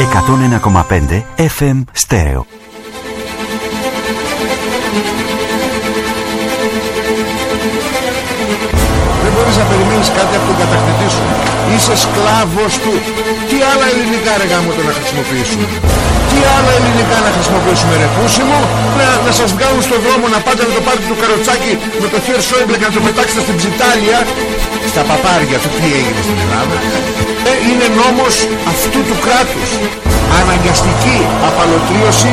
Εκατόν ενακομαπέντε FM Στέο. Μπορείς να περιμένεις κάτι από τον κατακτητή σου. Είσαι σκλάβος του. Τι άλλα ελληνικά ρε γάμο το να χρησιμοποιήσουμε. Τι άλλα ελληνικά να χρησιμοποιήσουμε ρε πούσιμο. Να, να σας βγάλουν στον δρόμο να πάτε με το πάρτι του καροτσάκι με το χέρι Σόιμπλε και να το πετάξετε στην ψιτάλια. Στα παπάρια του τι έγινε στην Ελλάδα; Ε, είναι νόμος αυτού του κράτους. Αναγκαστική απαλωτρίωση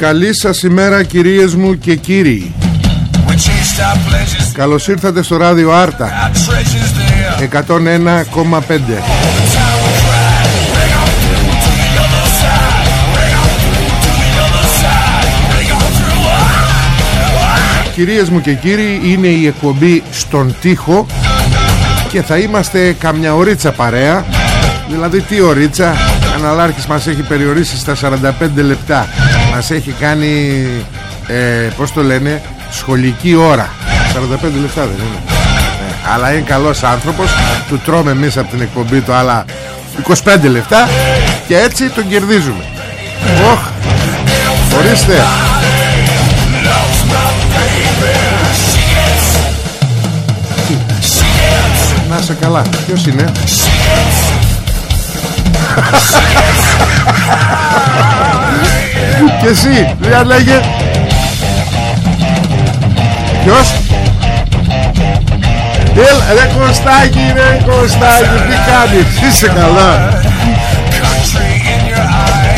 Καλή σας ημέρα, κυρίες μου και κύριοι. Καλώς ήρθατε στο ράδιο άρτα 101,5. Κυρίες μου και κύριοι, είναι η εκπομπή στον τοίχο και θα είμαστε καμιά ωρίτσα παρέα δηλαδή τι ωρίτσα Αναλάρχης μας έχει περιορίσει στα 45 λεπτά μας έχει κάνει ε, πως το λένε σχολική ώρα. 45 λεπτά δεν είναι. Ε, αλλά είναι καλός άνθρωπος του τρώμε εμείς από την εκπομπή του άλλα 25 λεπτά και έτσι τον κερδίζουμε. Οχ Ορίστε. Να σε καλά. Ποιος είναι; Και εσύ Για λέγε. Ποιος; Έλα ρε Κωστάκη ρε Κωστάκη Τι κάνεις; Είσαι καλά. Country in your eyes.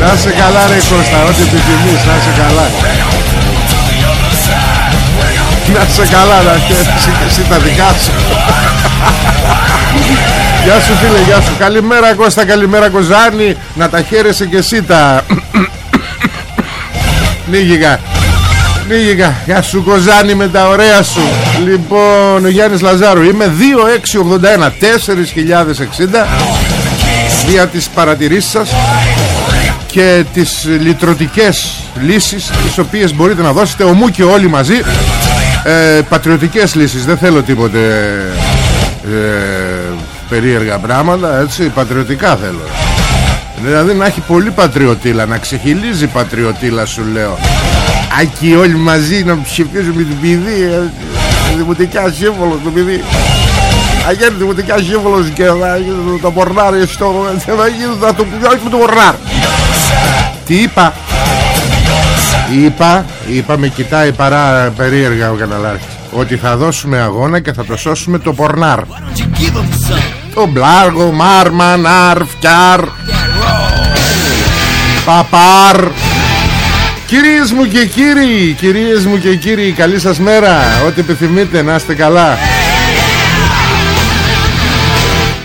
Να σε καλά ρε Κώστα Ό,τι επιθυμείς Να σε καλά. Να σε καλά Να χαίρεσαι και εσύ τα δικά σου Γεια σου φίλε Γεια σου. Καλημέρα Κώστα Καλημέρα Κοζάνη. Να τα χαίρεσαι και εσύ τα. Νίγηκα Νίγηκα Γεια σου Κοζάνη με τα ωραία σου. Λοιπόν ο Γιάννης Λαζάρου Είμαι 2681 4060 Δια τις παρατηρήσεις σας και τις λυτρωτικές λύσεις τις οποίες μπορείτε να δώσετε ομού και όλοι μαζί. Ε, πατριωτικές λύσεις δεν θέλω τίποτε ε, περίεργα πράγματα έτσι πατριωτικά θέλω. Δηλαδή να έχει πολύ πατριωτήλα να ξεχυλίζει πατριωτήλα σου λέω. Άκη όλοι μαζί να ψηφίζουμε την παιδί ε, δημοτικά σύμβολος του παιδί. Θα γίνει δημοτικά σύμβολος και θα γίνει το πορνάρι στο... θα γίνει θα το πιάσει με το πορνάρ. Τι είπα; Είπα είπα με κοιτάει παρά περίεργα ο καναλάρχης ότι θα δώσουμε αγώνα και θα το σώσουμε το πορνάρ το μπλάργο μάρμα ναρ φτιάρ παπάρ. Κυρίες μου και κύριοι Κυρίες μου και κύριοι Καλή σας μέρα. Ό,τι επιθυμείτε να είστε καλά.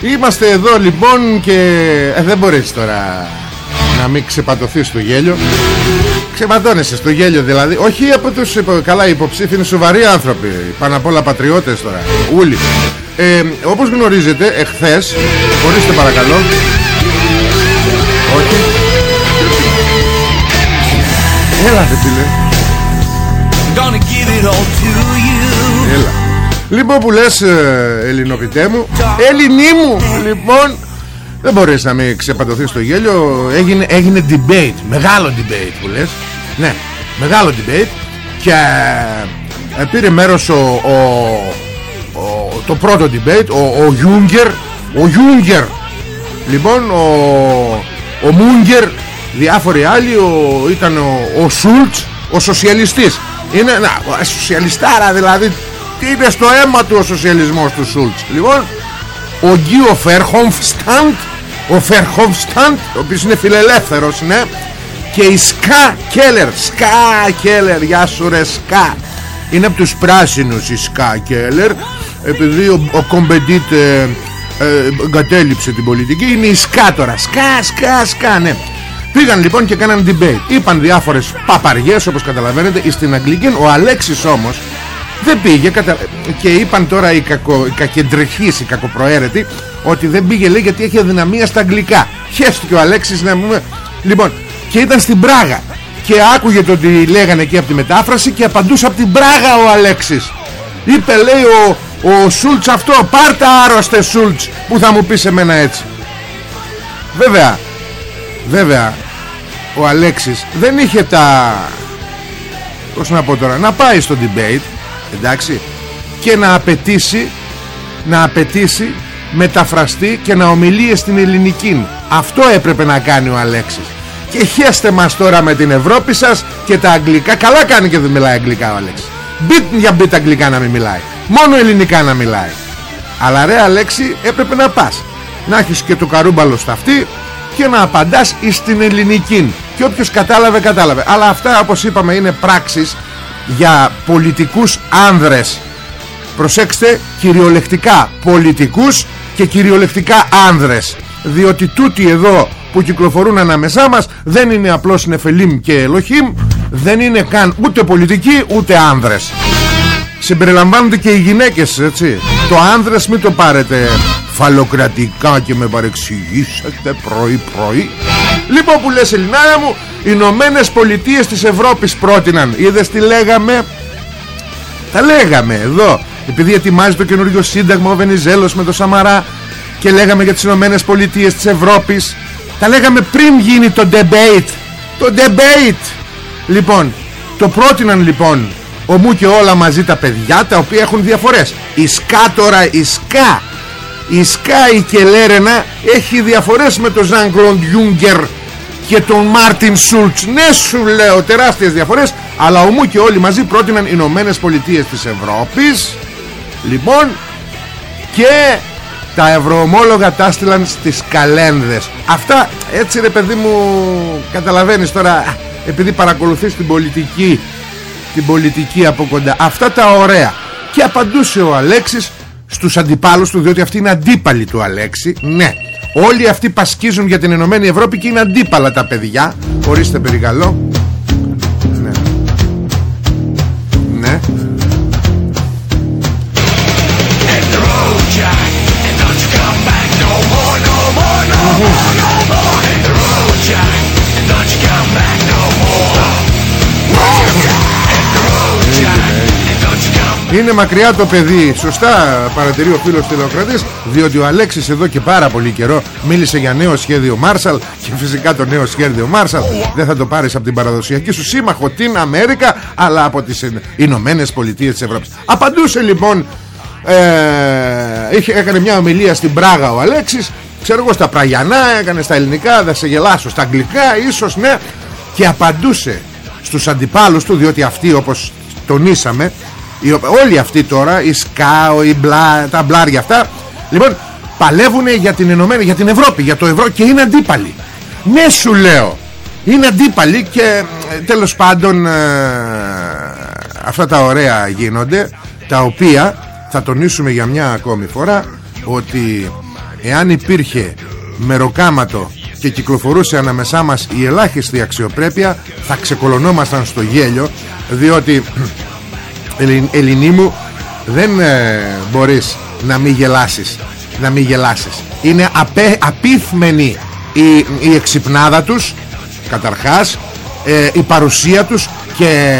Είμαστε εδώ λοιπόν και ε, δεν μπορείς τώρα να μην ξεπατωθείς στο γέλιο. Ξεπατώνεσαι στο γέλιο δηλαδή. Όχι από τους υπο... καλά υποψήφοι είναι σοβαροί άνθρωποι. Πάνω απ' όλα πατριώτες τώρα. Ούλοι ε, Όπως γνωρίζετε εχθές Ορίστε παρακαλώ. Όχι. Έλα ρε φίλε. Gonna give it all to you. Έλα. Λοιπόν που λες ε, ελληνοποιητέ μου Ελληνί μου Λοιπόν δεν μπορείς να μην ξεπατωθείς στο γέλιο. Έγινε, έγινε debate Μεγάλο debate που λες. Ναι μεγάλο debate. Και ε, πήρε μέρος ο, ο, ο- το πρώτο debate Ο, ο Γιούγκερ Ο Γιούγκερ. Λοιπόν ο, ο Μούγκερ Διάφοροι άλλοι ο, Ήταν ο, ο Σούλτς Ο σοσιαλιστής. Είναι να, ο- σοσιαλιστάρα δηλαδή Τι είναι στο αίμα του ο σοσιαλισμός του Σούλτς. Λοιπόν ο Γκίο Φερχόμφσταντ ο Φερχόμφσταντ ο οποίος είναι φιλελεύθερος ναι και η Σκά Κέλλερ Σκά Κέλλερ γεια σου ρε Σκά είναι από τους πράσινους η Σκά Κέλλερ επειδή ο, ο Κομπεντίτ ε, ε, εγκατέλειψε την πολιτική είναι η Σκά τώρα. Σκά Σκά Σκά ναι. Πήγαν λοιπόν και κάναν debate. Είπαν διάφορες παπαριές όπως καταλαβαίνετε Στην Αγγλική. Ο Αλέξης όμως δεν πήγε κατα... και είπαν τώρα οι, κακο... οι κακεντρεχείς, οι κακοπροαίρετοι ότι δεν πήγε λέει γιατί έχει αδυναμία στα αγγλικά. Χέστηκε ο Αλέξης να μου... Λοιπόν, και ήταν στην Πράγα. Και άκουγε το ότι λέγανε εκεί από τη μετάφραση και απαντούσε από την Πράγα ο Αλέξης. Είπε λέει ο, ο Σούλτς αυτό, πάρτα άρρωστε Σούλτς που θα μου πεις εμένα έτσι. Βέβαια, βέβαια ο Αλέξης δεν είχε τα πώς να πω τώρα να πάει στο debate εντάξει και να απαιτήσει να απαιτήσει μεταφραστεί και να ομιλεί στην ελληνική. Αυτό έπρεπε να κάνει ο Αλέξης. Και χέστε μας τώρα με την Ευρώπη σας και τα αγγλικά. Καλά κάνει και δεν μιλάει αγγλικά ο Αλέξης. Μπιτ για μπιτ αγγλικά να μην μιλάει μόνο ελληνικά να μιλάει. Αλλά ρε Αλέξη έπρεπε να πας. Να έχεις και το καρούμπαλο στα αυτή και να απαντάς εις την ελληνική και όποιος κατάλαβε κατάλαβε. Αλλά αυτά όπως είπαμε είναι πράξεις για πολιτικούς άνδρες. Προσέξτε κυριολεκτικά πολιτικούς και κυριολεκτικά άνδρες. Διότι τούτοι εδώ που κυκλοφορούν ανάμεσά μας δεν είναι απλώς νεφελίμ και ελοχίμ δεν είναι καν ούτε πολιτικοί ούτε άνδρες συμπεριλαμβάνονται και οι γυναίκες έτσι. Το άνδρες μην το πάρετε φαλοκρατικά και με παρεξηγήσετε πρωί πρωί λοιπόν που λες Ελληνάρα μου οι Ηνωμένες Πολιτείες της Ευρώπης πρότειναν. Είδες τι λέγαμε; Τα λέγαμε εδώ. Επειδή ετοιμάζει το καινούργιο σύνταγμα ο Βενιζέλος με το Σαμαρά και λέγαμε για τις Ηνωμένες Πολιτείες της Ευρώπης τα λέγαμε πριν γίνει το debate. Το debate! Λοιπόν το πρότειναν λοιπόν ο Μου και όλα μαζί τα παιδιά τα οποία έχουν διαφορές. Η ΣΚΑ τώρα η ΣΚΑ. Η ΣΚΑ η Κελέρενα έχει διαφορές με τον Ζαν Κλοντ Γιούγκερ και τον Μάρτιν Σούλτς. Ναι σου λέω τεράστιες διαφορές αλλά ο Μου και όλοι μαζί πρότειναν Ηνωμένες Πολιτείες της Ευρώπης. Λοιπόν και τα ευρωομόλογα τα έστειλαν στις καλένδες. Αυτά έτσι ρε παιδί μου καταλαβαίνεις τώρα επειδή παρακολουθείς την πολιτική την πολιτική από κοντά. Αυτά τα ωραία. Και απαντούσε ο Αλέξης στους αντιπάλους του διότι αυτοί είναι αντίπαλοι του Αλέξη. Ναι. Όλοι αυτοί πασκίζουν για την Ενωμένη Ευρώπη και είναι αντίπαλα τα παιδιά. Ορίστε περιγαλώ Είναι μακριά το παιδί. Σωστά παρατηρεί ο φίλος Τηλεοκρατής Διότι ο Αλέξης εδώ και πάρα πολύ καιρό Μίλησε για νέο σχέδιο Μάρσαλ Και φυσικά το νέο σχέδιο Μάρσαλ Δεν θα το πάρεις από την παραδοσιακή σου σύμμαχο Την Αμέρικα Αλλά από τις Ηνωμένες Πολιτείες της Ευρώπης. Απαντούσε λοιπόν ε, είχε, Έκανε μια ομιλία στην Πράγα ο Αλέξης Ξέρω εγώ στα Πραγιανά Έκανε στα ελληνικά Θα σε γελάσω στα αγγλικά Ίσως ναι. Και απαντούσε στους αντιπάλους του Διότι αυτοί όπως τονίσαμε οι, οπ- όλοι αυτοί τώρα οι ΣΚΑΟ, οι μπλα, τα μπλάρια αυτά λοιπόν παλεύουν για την Ενωμένη για την Ευρώπη, για το ευρώ και είναι αντίπαλοι. Ναι σου λέω είναι αντίπαλοι και ε, τέλος πάντων ε, αυτά τα ωραία γίνονται τα οποία θα τονίσουμε για μια ακόμη φορά ότι εάν υπήρχε μεροκάματο και κυκλοφορούσε ανάμεσά μας η ελάχιστη αξιοπρέπεια θα ξεκολωνόμασταν στο γέλιο διότι Ελλην, Ελληνί μου δεν ε, μπορείς να μην γελάσεις να μην γελάσεις. Είναι απέ, απίθμενη η, η εξυπνάδα τους καταρχάς ε, η παρουσία τους και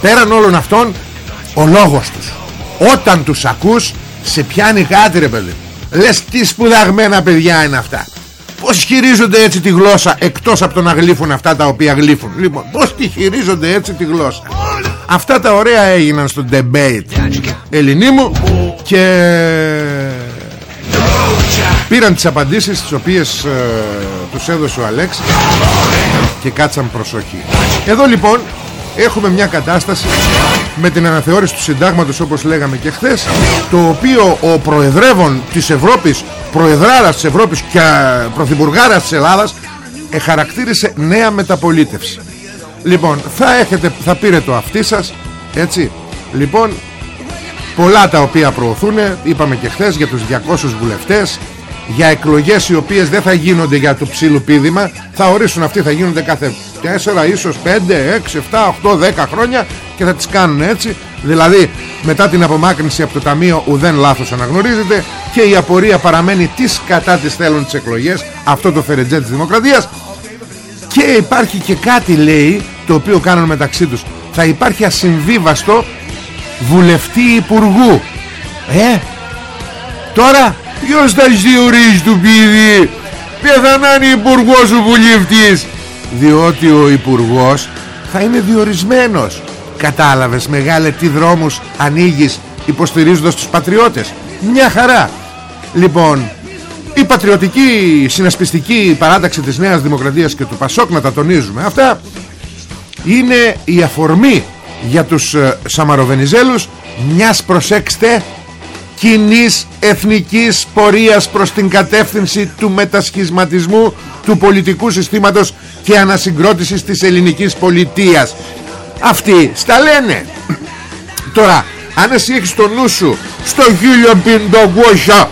πέραν όλων αυτών ο λόγος τους. Όταν τους ακούς σε πιάνει κάτι ρε παιδί. Λες τι σπουδαγμένα παιδιά είναι αυτά πως χειρίζονται έτσι τη γλώσσα εκτός από το να γλύφουν αυτά τα οποία γλύφουν. Λοιπόν πως τη χειρίζονται έτσι τη γλώσσα αυτά τα ωραία έγιναν στο debate Ελληνί μου και πήραν τις απαντήσεις τις οποίες ε, τους έδωσε ο Αλέξης και κάτσαν προσοχή. Εδώ λοιπόν έχουμε μια κατάσταση με την αναθεώρηση του συντάγματος όπως λέγαμε και χθες το οποίο ο προεδρεύων της Ευρώπης προεδράρας της Ευρώπης και πρωθυπουργάρας της Ελλάδας εχαρακτήρισε νέα μεταπολίτευση λοιπόν θα, έχετε, θα πήρε το αυτί σας έτσι. Λοιπόν πολλά τα οποία προωθούν είπαμε και χθες για τους 200 βουλευτές για εκλογές οι οποίες δεν θα γίνονται για το ψήλου πίδημα. Θα ορίσουν αυτοί θα γίνονται κάθε 4 ίσως 5, 6, 7, 8, 10 χρόνια και θα τις κάνουν έτσι. Δηλαδή μετά την απομάκρυνση από το Ταμείο ουδέν λάθος αναγνωρίζεται και η απορία παραμένει τις κατά τις θέλουν τις εκλογές. Αυτό το φερετζέ της Δημοκρατίας. Και υπάρχει και κάτι λέει το οποίο κάνουν μεταξύ τους. Θα υπάρχει ασυμβίβαστο βουλευτή υπουργού. Ε τώρα ποιος θα διορίζει του πίδι πεθανάνει υπουργός ο βουλευτής. Διότι ο υπουργός θα είναι διορισμένος. Κατάλαβες μεγάλε τι δρόμους ανοίγεις υποστηρίζοντας τους πατριώτες. Μια χαρά. Λοιπόν η πατριωτική συνασπιστική παράταξη της Νέας Δημοκρατίας και του Πασόκ να τα τονίζουμε αυτά είναι η αφορμή για τους ε, Σαμαροβενιζέλους. Μιας προσέξτε κοινής εθνικής πορείας προς την κατεύθυνση του μετασχισματισμού του πολιτικού συστήματος και ανασυγκρότησης της ελληνικής πολιτείας. Αυτοί στα λένε. Τώρα αν εσύ έχεις το νου σου στο 1500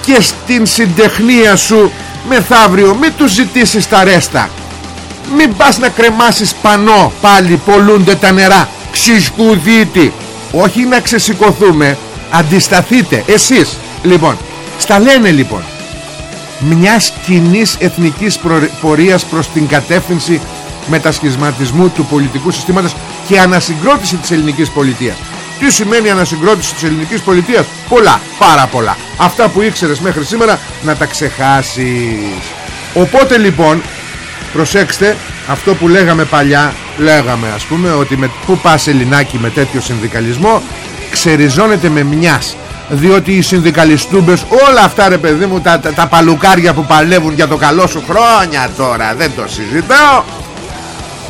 και στην συντεχνία σου μεθαύριο μην τους ζητήσεις τα ρέστα μην πας να κρεμάσεις πανό. Πάλι πολλούνται τα νερά. Ξυσκουδίτη. Όχι να ξεσηκωθούμε. Αντισταθείτε εσείς. Λοιπόν στα λένε λοιπόν. Μιας κοινής εθνικής πορείας προς την κατεύθυνση μετασχισματισμού του πολιτικού συστήματος και ανασυγκρότηση της ελληνικής πολιτείας. Τι σημαίνει ανασυγκρότηση της ελληνικής πολιτείας; Πολλά, πάρα πολλά. Αυτά που ήξερες μέχρι σήμερα να τα ξεχάσεις. Οπότε λοιπόν προσέξτε αυτό που λέγαμε παλιά λέγαμε ας πούμε ότι με, που πας Ελληνάκι με τέτοιο συνδικαλισμό ξεριζώνεται με μιας. Διότι οι συνδικαλιστούμπες όλα αυτά ρε παιδί μου τα, τα, τα παλουκάρια που παλεύουν για το καλό σου χρόνια τώρα δεν το συζητάω.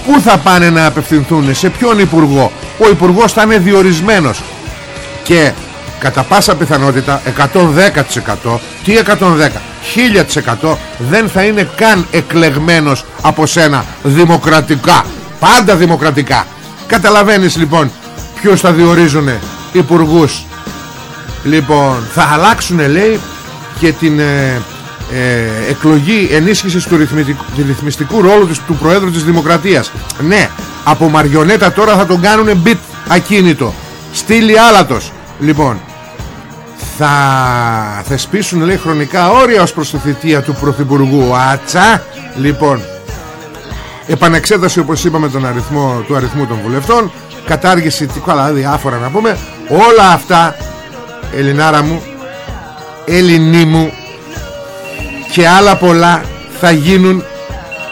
Πού θα πάνε να απευθυνθούν Σε ποιον υπουργό. Ο υπουργός θα είναι διορισμένος. Και κατά πάσα πιθανότητα 110% Τι 110 1000% δεν θα είναι καν εκλεγμένος από σένα δημοκρατικά. Πάντα δημοκρατικά. Καταλαβαίνεις λοιπόν Ποιος θα διορίζουν υπουργούς; Λοιπόν θα αλλάξουν λέει Και την ε, ε, εκλογή ενίσχυσης του ρυθμιστικού, ρυθμιστικού ρόλου της, του Προέδρου της Δημοκρατίας. Ναι από μαριονέτα τώρα θα τον κάνουν μπιτ ακίνητο. Στήλη άλατος. Λοιπόν θα θεσπίσουν λέει χρονικά όρια ως προς τη θητεία του Πρωθυπουργού. Άτσα. Λοιπόν επανεξέταση όπως είπαμε τον αριθμό, του αριθμού των βουλευτών. Κατάργηση τι καλά διάφορα να πούμε. Όλα αυτά Ελληνάρα μου Ελληνί μου και άλλα πολλά θα γίνουν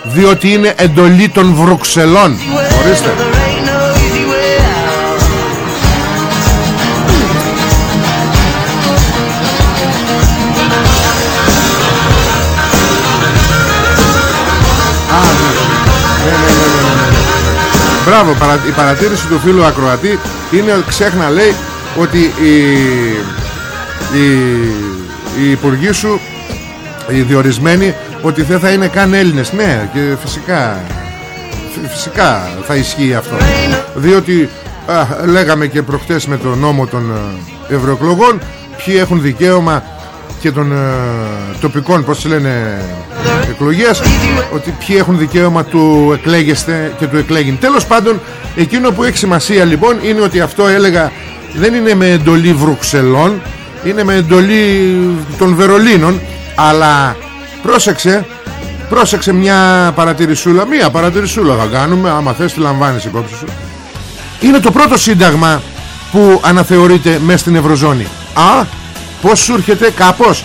διότι είναι εντολή των Βρουξελών. Ορίστε Μπράβο, η παρατήρηση του φίλου Ακροατή είναι ξέχνα λέει ότι η, η, η υπουργοί σου οι διορισμένοι ότι δεν θα είναι καν Έλληνες. Ναι και φυσικά φυσικά θα ισχύει αυτό. Διότι α, λέγαμε και προχτές με τον νόμο των ε, ευρωεκλογών ποιοι έχουν δικαίωμα και των ε, τοπικών πως λένε εκλογές ότι ποιοι έχουν δικαίωμα του εκλέγεστε και του εκλέγην τέλος πάντων εκείνο που έχει σημασία λοιπόν είναι ότι αυτό έλεγα δεν είναι με εντολή Βρουξελών είναι με εντολή των Βερολίνων αλλά πρόσεξε Πρόσεξε μια παρατηρησούλα Μια παρατηρησούλα θα κάνουμε Άμα θες τη λαμβάνεις υπόψη σου. Είναι το πρώτο σύνταγμα Που αναθεωρείται μέσα στην Ευρωζώνη. Α, πως σου έρχεται κάπως.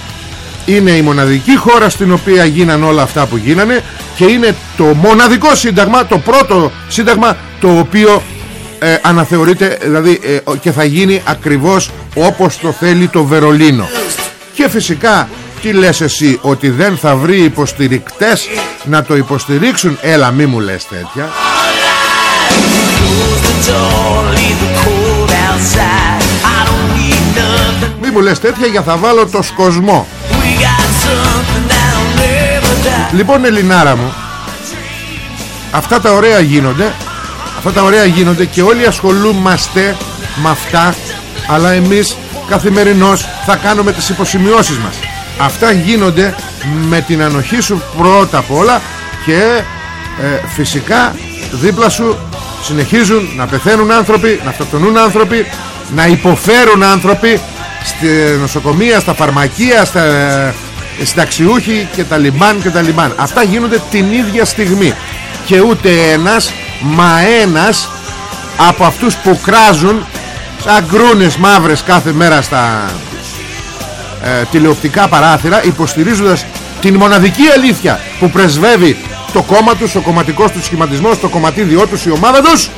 Είναι η μοναδική χώρα Στην οποία γίναν όλα αυτά που γίνανε Και είναι το μοναδικό σύνταγμα Το πρώτο σύνταγμα Το οποίο ε, αναθεωρείται δηλαδή, ε, και θα γίνει ακριβώς όπως το θέλει το Βερολίνο. Και φυσικά τι λες εσύ ότι δεν θα βρει υποστηρικτές να το υποστηρίξουν; Έλα μη μου λες τέτοια μου λες τέτοια για θα βάλω το σκοσμό. Λοιπόν Ελληνάρα μου Αυτά τα ωραία γίνονται Αυτά τα ωραία γίνονται και όλοι ασχολούμαστε με αυτά Αλλά εμείς καθημερινώς θα κάνουμε τις υποσημειώσεις μας. Αυτά γίνονται με την ανοχή σου πρώτα απ' όλα Και ε, φυσικά δίπλα σου συνεχίζουν να πεθαίνουν άνθρωποι Να αυτοκτονούν άνθρωποι Να υποφέρουν άνθρωποι Στη νοσοκομεία, στα φαρμακεία Στα ε, συνταξιούχοι και τα λιμπάν και τα λιμπάν Αυτά γίνονται την ίδια στιγμή. Και ούτε ένας Μα ένας Από αυτούς που κράζουν Σαν γκρούνες μαύρες κάθε μέρα στα ε, τηλεοπτικά παράθυρα υποστηρίζοντας την μοναδική αλήθεια που πρεσβεύει το κόμμα τους, ο κομματικός τους σχηματισμός, το κομματίδιό τους, η ομάδα τους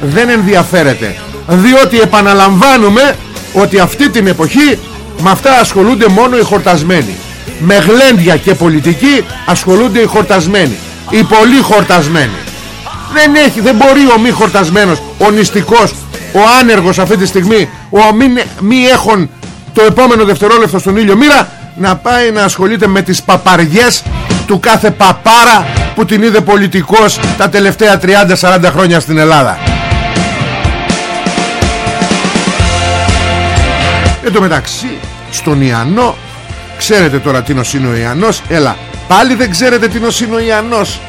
δεν ενδιαφέρεται. Διότι επαναλαμβάνουμε ότι αυτή την εποχή με αυτά ασχολούνται μόνο οι χορτασμένοι. Με γλέντια και πολιτική ασχολούνται οι χορτασμένοι. Οι πολύ χορτασμένοι. Δεν, έχει, δεν μπορεί ο μη χορτασμένος ο νηστικός, ο άνεργος αυτή τη στιγμή ο μη, μη έχουν το επόμενο δευτερόλεπτο στον ήλιο μοίρα να πάει να ασχολείται με τις παπαριές του κάθε παπάρα που την είδε πολιτικός τα τελευταία 30-40 χρόνια στην Ελλάδα Εν τω μεταξύ στον Ιαννό ξέρετε τώρα τι είναι ο Ιαννός. Έλα πάλι δεν ξέρετε τι είναι ο Ιαννός.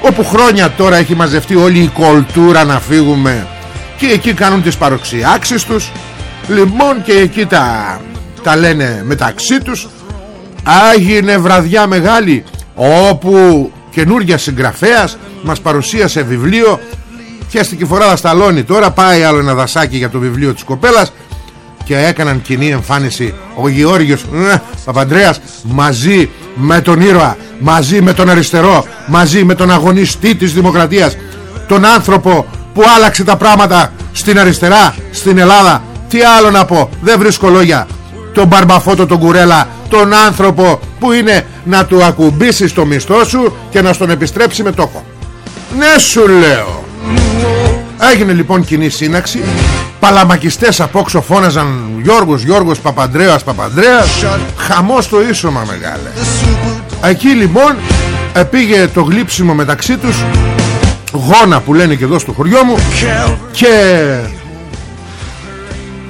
Όπου χρόνια τώρα έχει μαζευτεί όλη η κολτούρα να φύγουμε. Και εκεί κάνουν τις παροξιάξεις τους. Λοιπόν και εκεί τα, τα λένε μεταξύ τους. Άγινε βραδιά μεγάλη όπου καινούργια συγγραφέας μας παρουσίασε βιβλίο. Και στην Κηφοράδα Σταλόνι τώρα πάει άλλο ένα δασάκι για το βιβλίο της κοπέλας και έκαναν κοινή εμφάνιση ο Γεώργιος ε, Παπαντρέας μαζί με τον ήρωα μαζί με τον αριστερό μαζί με τον αγωνιστή της δημοκρατίας τον άνθρωπο που άλλαξε τα πράγματα στην αριστερά στην Ελλάδα. Τι άλλο να πω δεν βρίσκω λόγια. Τον Μπαρμπαφώτο τον Κουρέλα τον άνθρωπο που είναι να του ακουμπήσει το μισθό σου και να στον επιστρέψει με τόκο. Ναι σου λέω. Έγινε λοιπόν κοινή σύναξη Παλαμακιστές απόξω φώναζαν Γιώργος, Γιώργος, Παπαντρέας, Παπαντρέας. Χαμός το ίσωμα μεγάλε. Εκεί λοιπόν πήγε το γλύψιμο μεταξύ τους Γόνα που λένε και εδώ στο χωριό μου Και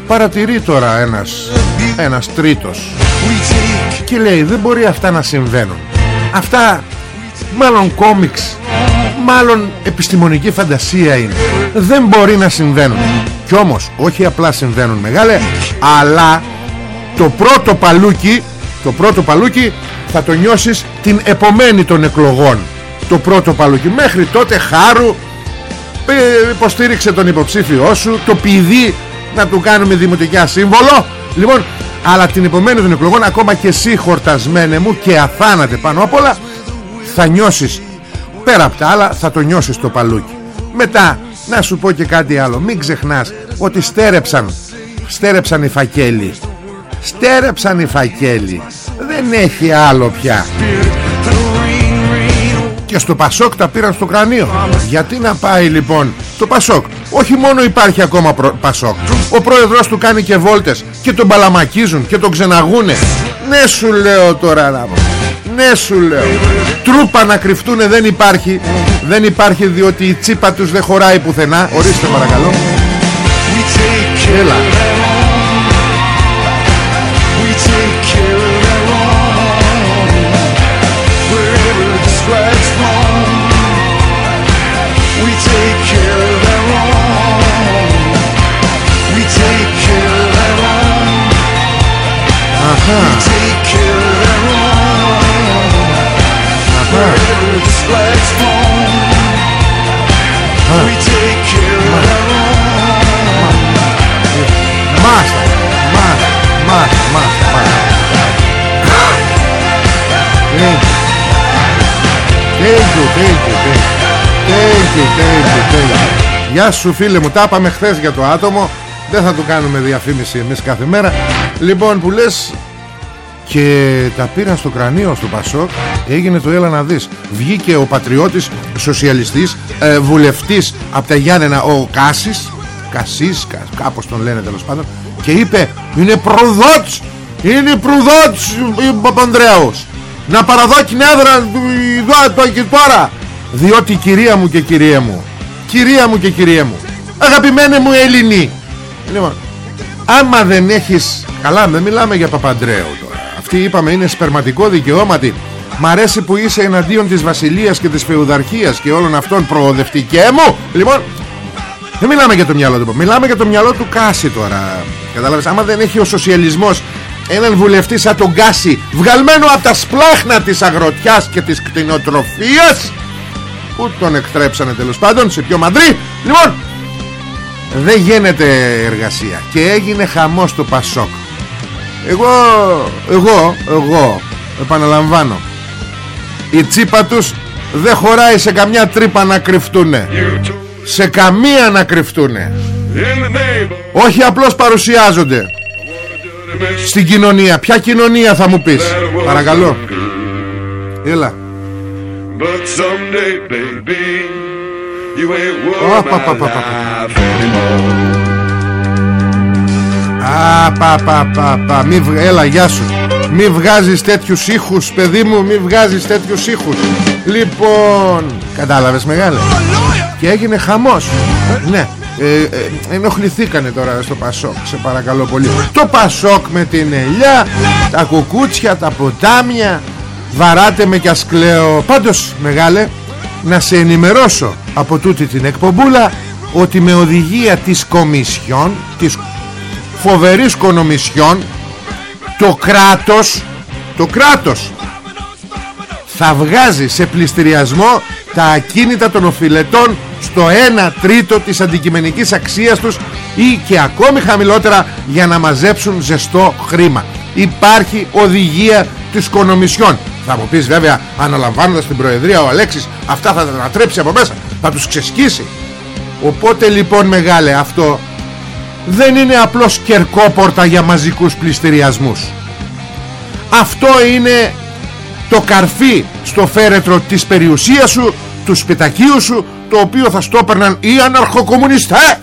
παρατηρεί τώρα ένας Ένας τρίτος Και λέει δεν μπορεί αυτά να συμβαίνουν. Αυτά μάλλον κόμιξ Μάλλον επιστημονική φαντασία είναι. Δεν μπορεί να συμβαίνουν. Κι όμως όχι απλά συμβαίνουν μεγάλε Αλλά το πρώτο παλούκι Το πρώτο παλούκι θα το νιώσεις την επομένη των εκλογών. Το πρώτο παλούκι. Μέχρι τότε χάρου ε, υποστήριξε τον υποψήφιό σου το πηδί να του κάνουμε δημοτικά σύμβολο. Λοιπόν αλλά την επομένη των εκλογών ακόμα και εσύ χορτασμένε μου και αθάνατε πάνω απ' όλα θα νιώσεις πέρα απ' τα άλλα θα το νιώσεις το παλούκι. Μετά να σου πω και κάτι άλλο. Μην ξεχνάς ότι στέρεψαν στέρεψαν οι φακέλοι. Στέρεψαν οι φακέλοι. Δεν έχει άλλο πια. Και στο Πασόκ τα πήραν στο κρανίο. Γιατί να πάει λοιπόν το Πασόκ; Όχι μόνο υπάρχει ακόμα προ... Πασόκ. Ο πρόεδρος του κάνει και βόλτες και τον παλαμακίζουν και τον ξεναγούνε. Ναι σου λέω τώρα να ναι σου λέω. Τρούπα να κρυφτούνε δεν υπάρχει. Δεν υπάρχει διότι η τσίπα τους δεν χωράει πουθενά. Ορίστε παρακαλώ. Έλα. Αχα. Μάστα, μάστα, μάστα, μάστα, μάστα. Thank you. Thank you, thank you, thank you. Thank you, thank you, thank you. Γεια σου φίλε μου, τα είπαμε χθες για το άτομο Δεν θα του κάνουμε διαφήμιση εμείς κάθε μέρα Λοιπόν που λες και τα πήραν στο κρανίο στο Πασόκ. Έγινε το έλα να δεις βγήκε ο πατριώτης σοσιαλιστής ε, βουλευτής από τα Γιάννενα ο Κάσης. Κασής κα- κάπως τον λένε τέλος πάντων. Και είπε είναι προδότης είναι προδότης ο Παπανδρέος να παραδώ την έδρα του εδώ το και τώρα διότι κυρία μου και κυρία μου κυρία μου και κυρία μου αγαπημένε μου Ελληνή λοιπόν άμα δεν έχεις καλά δεν μιλάμε για Παπαντρέου τώρα αυτή είπαμε είναι σπερματικό δικαιώματι. Μ' αρέσει που είσαι εναντίον της βασιλείας και της φεουδαρχίας και όλων αυτών προοδευτικέ μου. Λοιπόν δεν μιλάμε για το μυαλό του μιλάμε για το μυαλό του Κάση τώρα. Κατάλαβες άμα δεν έχει ο σοσιαλισμός έναν βουλευτή σαν τον Κάση βγαλμένο από τα σπλάχνα της αγροτιάς και της κτηνοτροφίας που τον εκτρέψανε τέλος πάντων σε ποιο μαντρί λοιπόν δεν γίνεται εργασία. Και έγινε χαμός στο Πασόκ εγώ εγώ εγώ επαναλαμβάνω. Η τσίπα τους δεν χωράει σε καμιά τρύπα να κρυφτούνε. You took σε καμία να κρυφτούνε. In the name of όχι απλώς παρουσιάζονται. The mission. στην κοινωνία. Ποια κοινωνία θα μου πεις; Παρακαλώ. Έλα. But Α, πα, πα, πα, πα. Μη βγ- Έλα, γεια σου. Μη βγάζεις τέτοιους ήχους, παιδί μου, μη βγάζεις τέτοιους ήχους. Λοιπόν, κατάλαβες μεγάλε; Και έγινε χαμός. Ναι, ε, ε, ενοχληθήκανε τώρα στο Πασόκ, σε παρακαλώ πολύ. Το Πασόκ με την ελιά, τα κουκούτσια, τα ποτάμια. Βαράτε με κι ας κλαίω. Πάντως, μεγάλε, να σε ενημερώσω από τούτη την εκπομπούλα ότι με οδηγία της Κομισιόν, της φοβερής κονομισιόν το κράτος το κράτος θα βγάζει σε πληστηριασμό τα ακίνητα των οφειλετών στο 1 τρίτο της αντικειμενικής αξίας τους ή και ακόμη χαμηλότερα για να μαζέψουν ζεστό χρήμα. Υπάρχει οδηγία της κονομισιόν θα μου πεις βέβαια αναλαμβάνοντας την προεδρία ο Αλέξης αυτά θα τα ανατρέψει από μέσα θα τους ξεσκίσει. Οπότε λοιπόν μεγάλε αυτό δεν είναι απλώς κερκόπορτα για μαζικούς πληστηριασμούς. Αυτό είναι το καρφί στο φέρετρο της περιουσίας σου του σπιτακίου σου το οποίο θα στο έπαιρναν οι αναρχοκομμουνιστές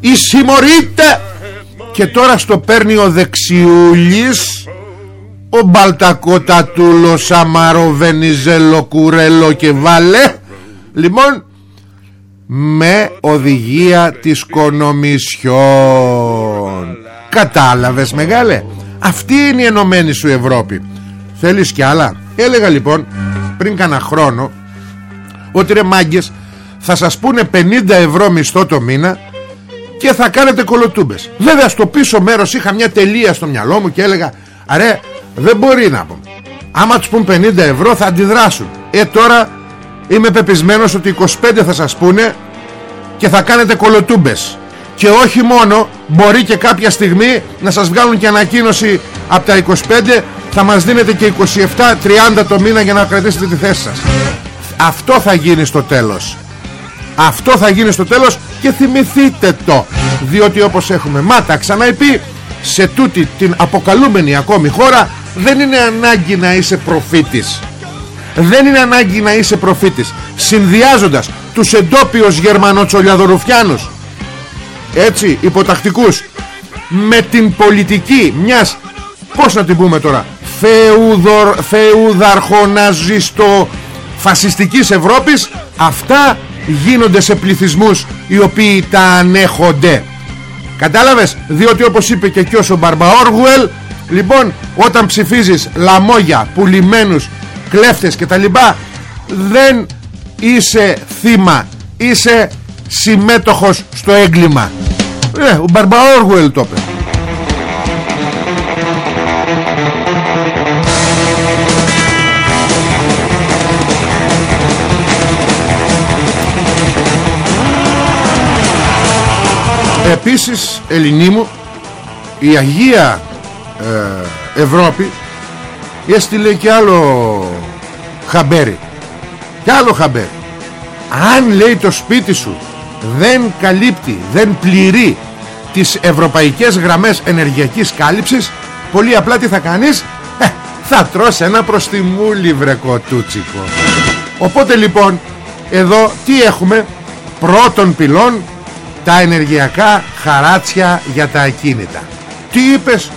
οι συμμορείτε και τώρα στο παίρνει ο δεξιούλης ο Μπαλτακότατούλος Σαμάρο Βενιζέλο Κουρέλο και Βάλε λοιπόν με οδηγία της Κονομισιόν. Κατάλαβες μεγάλε; Αυτή είναι η ενωμένη σου Ευρώπη. Θέλεις κι άλλα; Έλεγα λοιπόν πριν κάνα χρόνο Ότι ρε μάγκες Θα σας πούνε 50 ευρώ μισθό το μήνα Και θα κάνετε κολοτούμπες. Βέβαια στο πίσω μέρος είχα μια τελεία στο μυαλό μου Και έλεγα Αρέ δεν μπορεί να πω. Άμα τους πούν 50 ευρώ θα αντιδράσουν Ε τώρα είμαι πεπισμένος ότι 25 θα σας πούνε και θα κάνετε κολοτούμπες. Και όχι μόνο μπορεί και κάποια στιγμή να σας βγάλουν και ανακοίνωση από τα 25 θα μας δίνετε και 27-30 το μήνα για να κρατήσετε τη θέση σας. Αυτό θα γίνει στο τέλος. Αυτό θα γίνει στο τέλος και θυμηθείτε το διότι όπως έχουμε μάτα ξαναεπεί σε τούτη την αποκαλούμενη ακόμη χώρα δεν είναι ανάγκη να είσαι προφήτης δεν είναι ανάγκη να είσαι προφήτης συνδυάζοντας τους εντόπιους γερμανοτσολιαδορουφιάνους έτσι υποτακτικούς με την πολιτική μιας πως να την πούμε τώρα φεουδορ, φεουδαρχοναζιστο φασιστικής Ευρώπης αυτά γίνονται σε πληθυσμούς οι οποίοι τα ανέχονται. Κατάλαβες; Διότι όπως είπε και εκεί ο Μπαρμπαόργουελ λοιπόν όταν ψηφίζεις λαμόγια πουλημένους κλέφτες και τα λοιπά δεν είσαι θύμα είσαι συμμέτοχος στο έγκλημα. Ε, ο Μπαρμπαόργουελ το είπε. Επίσης Ελληνί μου η Αγία ε, Ευρώπη έστειλε και άλλο χαμπέρι. Και άλλο χαμπέρι. Αν λέει το σπίτι σου δεν καλύπτει, δεν πληρεί τις ευρωπαϊκές γραμμές ενεργειακής κάλυψης πολύ απλά τι θα κάνεις; Ε, θα τρως ένα προστιμούλι βρε κοτούτσικο. Οπότε λοιπόν εδώ τι έχουμε; Πρώτον πυλών τα ενεργειακά χαράτσια για τα ακίνητα. Τι είπες;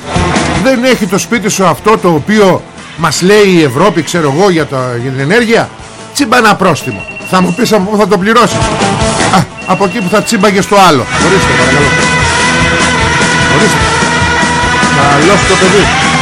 Δεν έχει το σπίτι σου αυτό το οποίο μας λέει η Ευρώπη ξέρω εγώ για, το, για την ενέργεια τσίμπα ένα πρόστιμο. Θα μου πεις από πού θα το πληρώσεις. Α, από εκεί που θα τσίμπαγε στο άλλο. Ορίστε παρακαλώ. Ορίστε. Καλώς το παιδί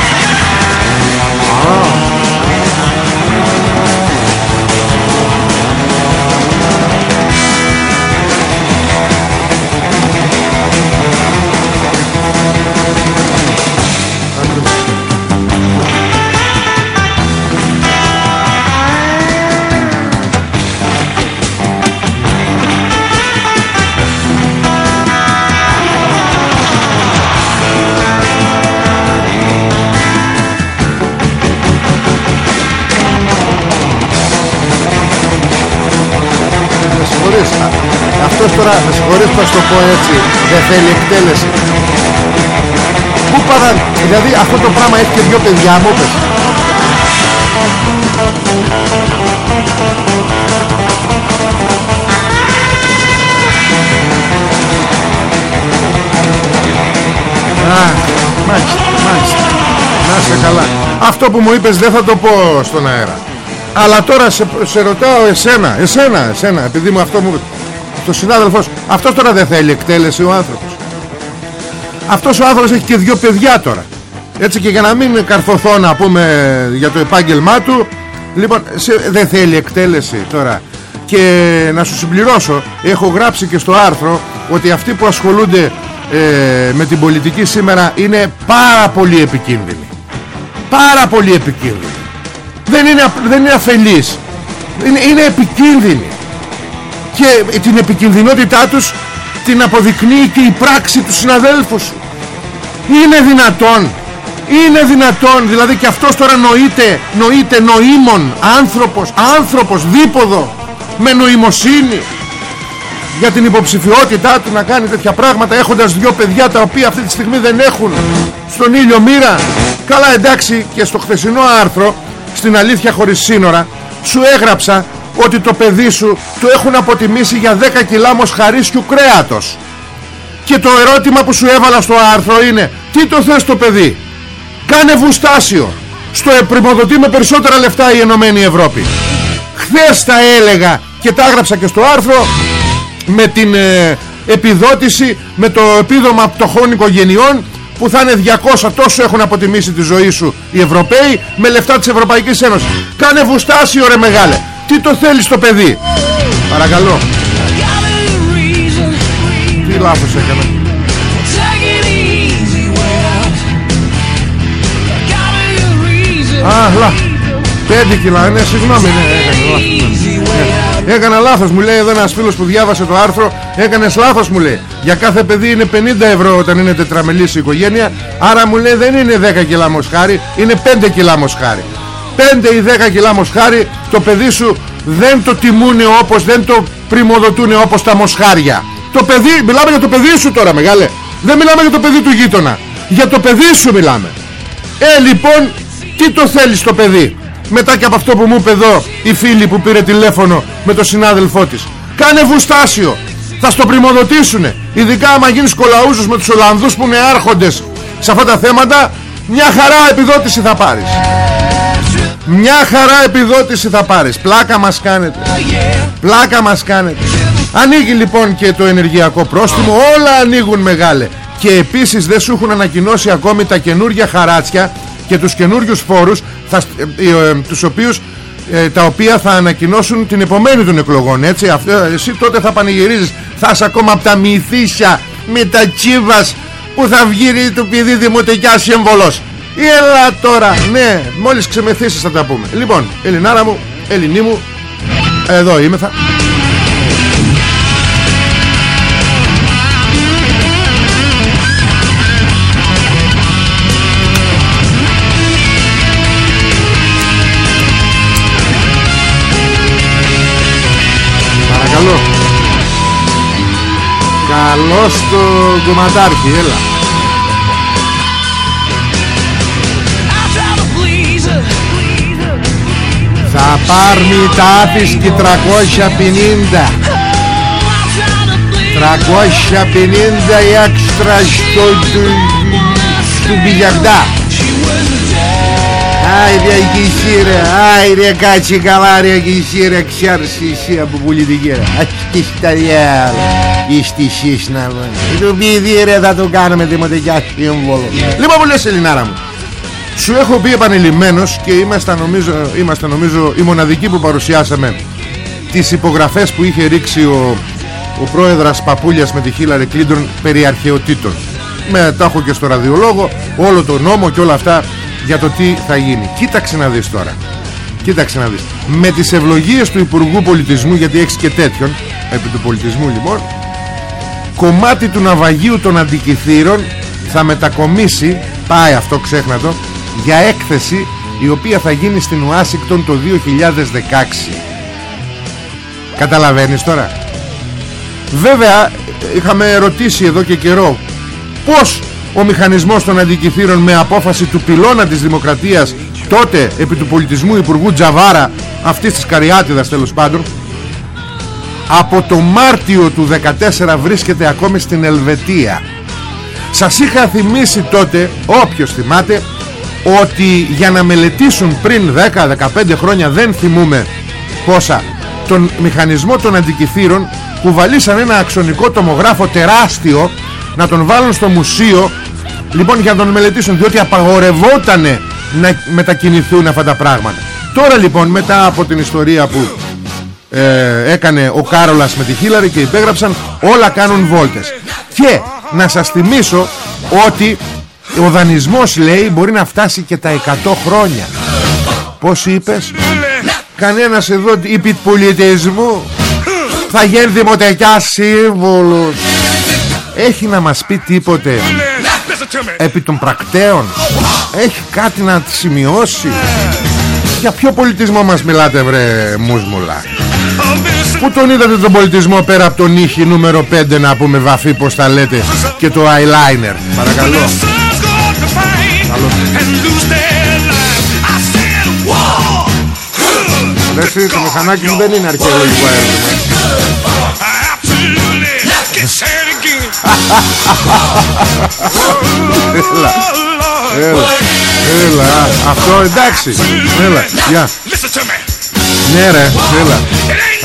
πω έτσι Δεν θέλει εκτέλεση Πού παρα... Δηλαδή αυτό το πράγμα έχει και δυο παιδιά μου πες Α, μάλιστα, μάλιστα. Να σε καλά. Αυτό που μου είπες δεν θα το πω στον αέρα. Αλλά τώρα σε, σε ρωτάω εσένα, εσένα, εσένα, επειδή μου αυτό μου... Το συνάδελφος, αυτός τώρα δεν θέλει εκτέλεση ο άνθρωπος. Αυτός ο άνθρωπος έχει και δύο παιδιά τώρα. Έτσι και για να μην καρφωθώ να πούμε για το επάγγελμά του, λοιπόν, σε, δεν θέλει εκτέλεση τώρα. Και να σου συμπληρώσω, έχω γράψει και στο άρθρο ότι αυτοί που ασχολούνται ε, με την πολιτική σήμερα είναι πάρα πολύ επικίνδυνοι. Πάρα πολύ επικίνδυνοι. Δεν είναι, απ- δεν είναι αφελείς. Είναι, είναι επικίνδυνοι. Και την επικινδυνότητά τους την αποδεικνύει και η πράξη τους συναδέλφους σου. Είναι δυνατόν. Είναι δυνατόν. Δηλαδή και αυτός τώρα νοείται, νοείται νοήμων. Άνθρωπος, άνθρωπος, δίποδο. Με νοημοσύνη για την υποψηφιότητά του να κάνει τέτοια πράγματα έχοντας δυο παιδιά τα οποία αυτή τη στιγμή δεν έχουν στον ήλιο μοίρα καλά εντάξει και στο χθεσινό άρθρο στην αλήθεια χωρίς σύνορα σου έγραψα ότι το παιδί σου το έχουν αποτιμήσει για 10 κιλά μοσχαρίσιου κρέατος. Και το ερώτημα που σου έβαλα στο άρθρο είναι τι το θες το παιδί; Κάνε βουστάσιο. Στο επρημοδοτεί με περισσότερα λεφτά η Ενωμένη Ευρώπη. Χθες τα έλεγα και τα έγραψα και στο άρθρο με την ε, επιδότηση με το επίδομα πτωχών οικογενειών που θα είναι 200 τόσο έχουν αποτιμήσει τη ζωή σου οι Ευρωπαίοι με λεφτά της Ευρωπαϊκής Ένωσης. Κάνε βουστάσιο ρε μεγάλε τι το θέλεις το παιδί; Παρακαλώ τι λάθος έκανα Α, λα. 5 κιλά, ναι, συγγνώμη, ναι, έκανα λάθος. Ναι. Έκανα λάθος, μου λέει εδώ ένας φίλος που διάβασε το άρθρο Έκανες λάθος μου λέει Για κάθε παιδί είναι 50 ευρώ όταν είναι τετραμελής η οικογένεια Άρα μου λέει δεν είναι 10 κιλά μοσχάρι Είναι 5 κιλά μοσχάρι 5 ή 10 κιλά μοσχάρι Το παιδί σου δεν το τιμούνε όπως Δεν το πρημοδοτούνε όπως τα μοσχάρια. Το παιδί, μιλάμε για το παιδί σου τώρα μεγάλε. Δεν μιλάμε για το παιδί του γείτονα. Για το παιδί σου μιλάμε. Ε λοιπόν τι το θέλεις το παιδί; Μετά και από αυτό που μου είπε εδώ η φίλη που πήρε τηλέφωνο με το συνάδελφό της. Κάνε βουστάσιο. Θα στο πρημοδοτήσουνε. Ειδικά άμα γίνεις κολαούζος με τους Ολλανδούς που είναι άρχοντες. Σε αυτά τα θέματα μια χαρά επιδότηση θα πάρεις μια χαρά επιδότηση θα πάρεις. Πλάκα μας κάνετε. Πλάκα μας κάνετε. Ανοίγει λοιπόν και το ενεργειακό πρόστιμο. Όλα ανοίγουν μεγάλε. Και επίσης δεν σου έχουν ανακοινώσει ακόμη τα καινούργια χαράτσια και τους καινούριους φόρους θα, ε, ε, ε, τους οποίους ε, τα οποία θα ανακοινώσουν την επομένη των εκλογών έτσι. Αυτό, εσύ τότε θα πανηγυρίζεις. Θα είσαι ακόμα από τα μυθίσια με τα τσίβας που θα βγει το παιδί δημοτικά σύμβολος Έλα τώρα, ναι, μόλις ξεμεθύσεις θα τα πούμε. Λοιπόν, Ελληνάρα μου, ελληνί μου, εδώ είμαι θα... Παρακαλώ. Καλώς το κομματάρχη, έλα. Θα πάρνει τάφης και 350 350 έξτρα στο του Μπιλιαγδά Άιρε ρε, άιρε κάτσε καλά ρε ρε, ξέρεις εσύ από πολιτική ρε. Αχ στα διάλα, είστε εσείς να Το παιδί ρε θα το κάνουμε δημοτικά σύμβολο. Λοιπόν που λες Ελληνάρα μου σου έχω πει επανειλημμένος και είμαστε νομίζω, είμαστε νομίζω οι μοναδικοί που παρουσιάσαμε τις υπογραφές που είχε ρίξει ο, ο πρόεδρας Παπούλιας με τη Χίλαρη Κλίντον περί αρχαιοτήτων. Με, τα έχω και στο ραδιολόγο, όλο το νόμο και όλα αυτά για το τι θα γίνει. Κοίταξε να δεις τώρα. Κοίταξε να δεις. Με τις ευλογίες του Υπουργού Πολιτισμού, γιατί έχεις και τέτοιον, επί του πολιτισμού λοιπόν, κομμάτι του ναυαγίου των αντικειθήρων θα μετακομίσει, πάει αυτό ξέχνατο, για έκθεση η οποία θα γίνει στην Ουάσιγκτον το 2016 Καταλαβαίνεις τώρα; Βέβαια είχαμε ρωτήσει εδώ και καιρό Πώς ο μηχανισμός των αντικειθήρων με απόφαση του πυλώνα της Δημοκρατίας τότε επί του πολιτισμού Υπουργού Τζαβάρα αυτής της Καριάτιδας τέλος πάντων από το Μάρτιο του 14 βρίσκεται ακόμη στην Ελβετία. Σας είχα θυμίσει τότε όποιος θυμάται ότι για να μελετήσουν πριν 10-15 χρόνια δεν θυμούμε πόσα τον μηχανισμό των αντικειθήρων κουβαλήσαν ένα αξονικό τομογράφο τεράστιο να τον βάλουν στο μουσείο λοιπόν για να τον μελετήσουν διότι απαγορευότανε να μετακινηθούν αυτά τα πράγματα. Τώρα λοιπόν μετά από την ιστορία που ε, έκανε ο Κάρολας με τη Χίλαρη και υπέγραψαν όλα κάνουν βόλτες. Και να σας θυμίσω ότι ο δανεισμός λέει μπορεί να φτάσει και τα 100 χρόνια. Πώς είπες; Κανένας εδώ είπε πολιτισμού Θα γίνει δημοτεκιά σύμβολος Έχει να μας πει τίποτε Επί των πρακτέων; Έχει κάτι να σημειώσει; Για ποιο πολιτισμό μας μιλάτε βρε μουσμουλά; Πού τον είδατε τον πολιτισμό πέρα από τον ήχη νούμερο 5 να πούμε βαφή πως τα λέτε και το eyeliner Παρακαλώ Λες το μηχανάκι μου δεν είναι αρχαιολογικό Έλα. Έλα. Έλα. Αυτό εντάξει. Έλα. Γεια. Ναι ρε. Έλα.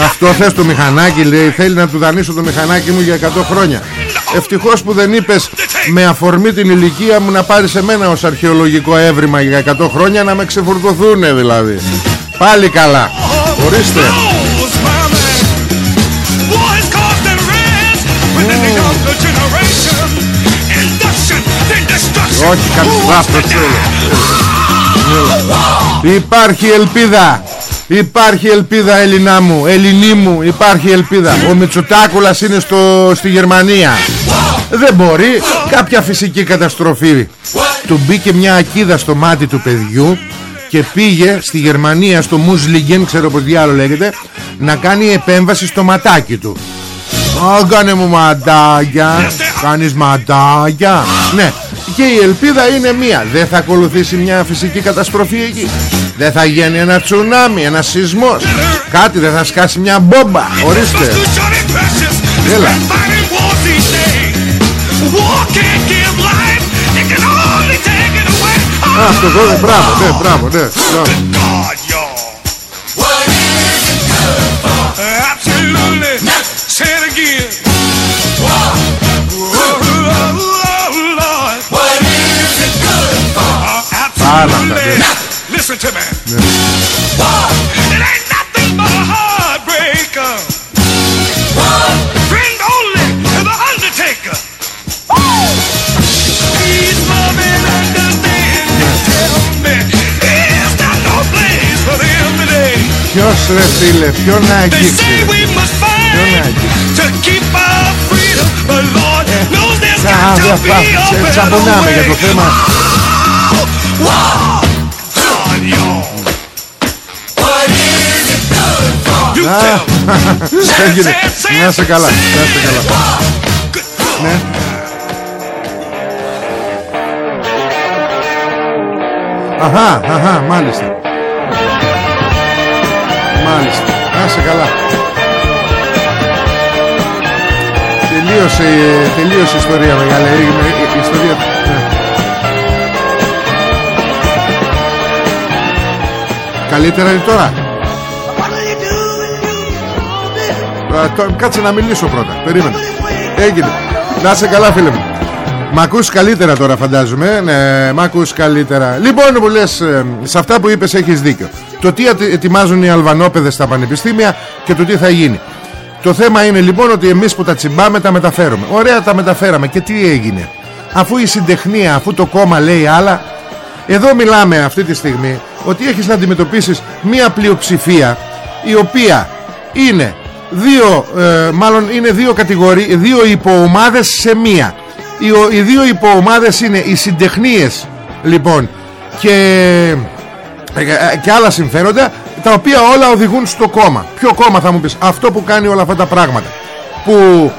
Αυτό θες το μηχανάκι λέει. Θέλει να του δανείσω το μηχανάκι μου για 100 χρόνια Ευτυχώς που δεν είπες με αφορμή την ηλικία μου να πάρεις εμένα ως αρχαιολογικό έβριμα για 100 χρόνια να με ξεφορτωθούν δηλαδή. Πάλι καλά. Ορίστε. Όχι κάτι Υπάρχει ελπίδα Υπάρχει ελπίδα Ελληνά μου Ελληνί μου υπάρχει ελπίδα. Ο Μητσοτάκουλας είναι στο, στη Γερμανία. Δεν μπορεί Κάποια φυσική καταστροφή. Του μπήκε μια ακίδα στο μάτι του παιδιού Και πήγε στη Γερμανία Στο Μουσλιγγεν ξέρω πως διάλο λέγεται Να κάνει επέμβαση στο ματάκι του. Α, κάνε μου ματάκια Κάνεις ματάκια Ναι και η ελπίδα είναι μία. Δεν θα ακολουθήσει μια φυσική καταστροφή εκεί. Δεν θα γίνει ένα τσουνάμι Ένα σεισμός. Κάτι δεν θα σκάσει μια μπόμπα. Ορίστε. Έλα. Αυτό εδώ ναι μπράβο ναι μπράβο ναι Listen to me. It ain't nothing but a heartbreaker. Friend only to the undertaker. Please, love and understand. Tell me, is there no place for them today? Ποιος ρε φίλε, ποιο να αγγίξει Ποιο να αγγίξει To keep our freedom But Lord knows there's got to be a better way Τσαμπονάμε για το θέμα Έγινε Να σε καλά Να σε καλά Ναι. Αχα, αχα, μάλιστα. Μάλιστα. Να σε καλά. Τελείωσε, ε, τελείωσε η ιστορία μεγάλη. ε, ε, Η ιστορία. Καλύτερα είναι τώρα. Α, το- Κάτσε να μιλήσω πρώτα. Περίμενε. Έγινε. Να σε καλά φίλε μου. Μ' ακούς καλύτερα τώρα φαντάζομαι Ναι μ' ακούς καλύτερα Λοιπόν μου λες ε, Σε αυτά που είπες έχεις δίκιο Το τι ατη- ετοιμάζουν οι αλβανόπαιδες στα πανεπιστήμια Και το τι θα γίνει Το θέμα είναι λοιπόν ότι εμείς που τα τσιμπάμε Τα μεταφέρουμε Ωραία τα μεταφέραμε Και τι έγινε Αφού η συντεχνία Αφού το κόμμα λέει άλλα Εδώ μιλάμε αυτή τη στιγμή Ότι έχεις να αντιμετωπίσεις Μία πλειοψηφία Η οποία είναι δύο, ε, μάλλον είναι δύο κατηγορίες, δύο υποομάδες σε μία. Οι, ο- οι δύο υποομάδες είναι οι συντεχνίες, λοιπόν, και, ε, ε, και άλλα συμφέροντα, τα οποία όλα οδηγούν στο κόμμα. Ποιο κόμμα θα μου πεις, αυτό που κάνει όλα αυτά τα πράγματα. Που,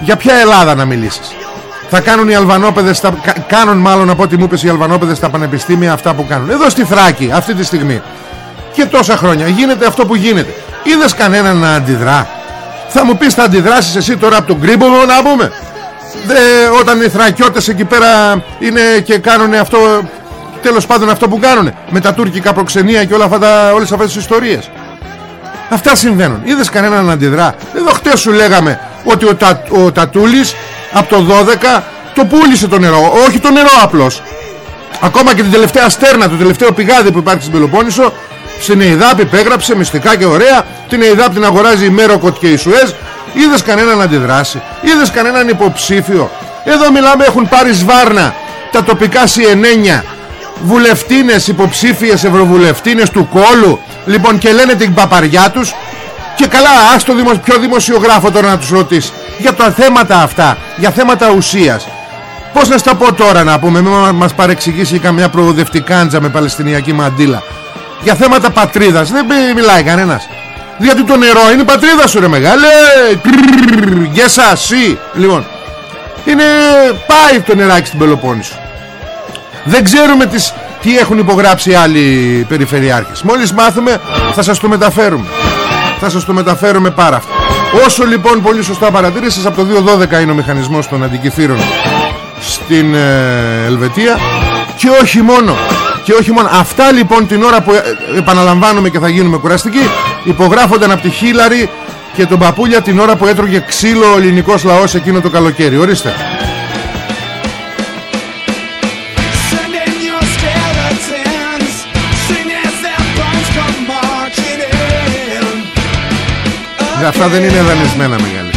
για ποια Ελλάδα να μιλήσεις; Θα κάνουν οι Αλβανόπαιδες, στα, κα- κάνουν μάλλον από ό,τι μου είπες οι Αλβανόπαιδες στα πανεπιστήμια αυτά που κάνουν. Εδώ στη Θράκη, αυτή τη στιγμή και τόσα χρόνια γίνεται αυτό που γίνεται είδες κανέναν να αντιδρά; Θα μου πεις θα αντιδράσεις εσύ τώρα από τον Κρύμποβο να πούμε; Δε, όταν οι θρακιώτες εκεί πέρα είναι και κάνουν αυτό τέλος πάντων αυτό που κάνουν με τα τουρκικά προξενία και όλα αυτά, τα- όλες αυτές τις ιστορίες Αυτά συμβαίνουν. Είδες κανέναν να αντιδρά; Εδώ χτες σου λέγαμε ότι ο, Τα, ο Τατούλης από το 12 το πούλησε το νερό. Όχι το νερό απλώς. Ακόμα και την τελευταία στέρνα, το τελευταίο πηγάδι που υπάρχει στην Πελοπόννησο, στην ΕΙΔΑΠ υπέγραψε μυστικά και ωραία. Την ΕΙΔΑΠ την αγοράζει η Μέροκοτ και η Σουέζ. Είδες κανέναν να αντιδράσει. Είδες κανέναν υποψήφιο. Εδώ μιλάμε έχουν πάρει σβάρνα τα τοπικά CNN βουλευτίνες, υποψήφιες ευρωβουλευτίνες του κόλου λοιπόν και λένε την παπαριά τους και καλά ας το δημο... πιο δημοσιογράφο τώρα να τους ρωτήσεις. Για τα θέματα αυτά για θέματα ουσίας. Πως να στα πω τώρα να πούμε μην μα- μας παρεξηγήσει καμιά προοδευτικάντζα με παλαιστινιακή μαντήλα. Για θέματα πατρίδας δεν μι- μιλάει κανένας. Γιατί το νερό είναι η πατρίδα σου ρε μεγάλε. Γεσά, σι Λοιπόν είναι πάει το νεράκι στην Πελοπόννησο δεν ξέρουμε τις, τι έχουν υπογράψει άλλοι περιφερειάρχες Μόλις μάθουμε θα σας το μεταφέρουμε Θα σας το μεταφέρουμε πάρα αυτά. Όσο λοιπόν πολύ σωστά παρατήρησες Από το 2012 είναι ο μηχανισμός των αντικειθήρων Στην ε, Ελβετία. Και όχι μόνο και όχι μόνο. Αυτά λοιπόν την ώρα που ε, επαναλαμβάνουμε και θα γίνουμε κουραστικοί Υπογράφονταν από τη Χίλαρη και τον Παπούλια την ώρα που έτρωγε ξύλο ο ελληνικός λαός εκείνο το καλοκαίρι. Ορίστε Αυτά δεν είναι δανεισμένα μεγάλη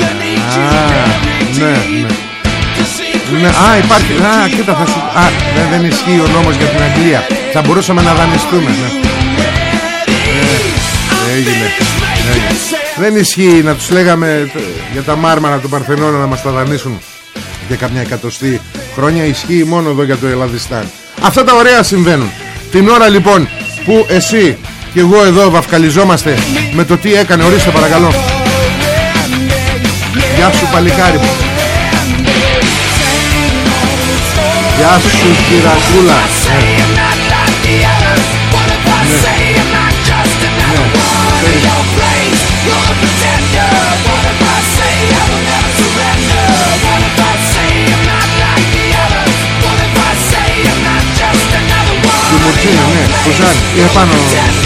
The need you Α, buried ναι, deep. ναι. The secrets Ναι, α, υπάρχει. you Α, keep κοίτα, θα σου. all Α, δεν, δεν ισχύει ο νόμος για την Αγγλία. Θα μπορούσαμε να δανειστούμε. Ναι. Έγινε. Έγινε. Δεν ισχύει να τους λέγαμε ε, για τα μάρμαρα του Παρθενώνα να μας τα δανείσουν για καμιά εκατοστή χρόνια. Ισχύει μόνο εδώ για το Ελλαδιστάν. Αυτά τα ωραία συμβαίνουν. Την ώρα λοιπόν που εσύ και εγώ εδώ βαφκαλιζόμαστε με το τι έκανε. Ορίστε παρακαλώ. Γεια σου παλικάρι μου. Γεια σου κυρακούλα Του Μουρτσίνη, ναι, Κοζάνη Είναι πάνω,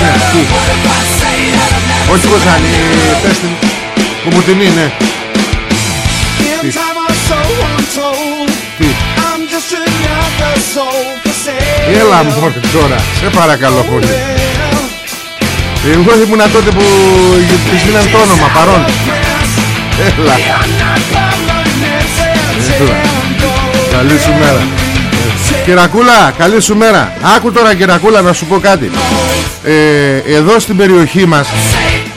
ναι, τι Όχι Κοζάνη, πες την Κουμουτινή, ναι In time or so untold, Τι. I'm just another soul for sale. Έλα μόνο τώρα, σε παρακαλώ πολύ Εγώ ήμουν τότε που της δίναν το όνομα, παρόν. Έλα, Έλα. καλή σου μέρα Κυρακούλα, καλή σου μέρα. Άκου τώρα Κυρακούλα να σου πω κάτι. Ε, Εδώ στην περιοχή μας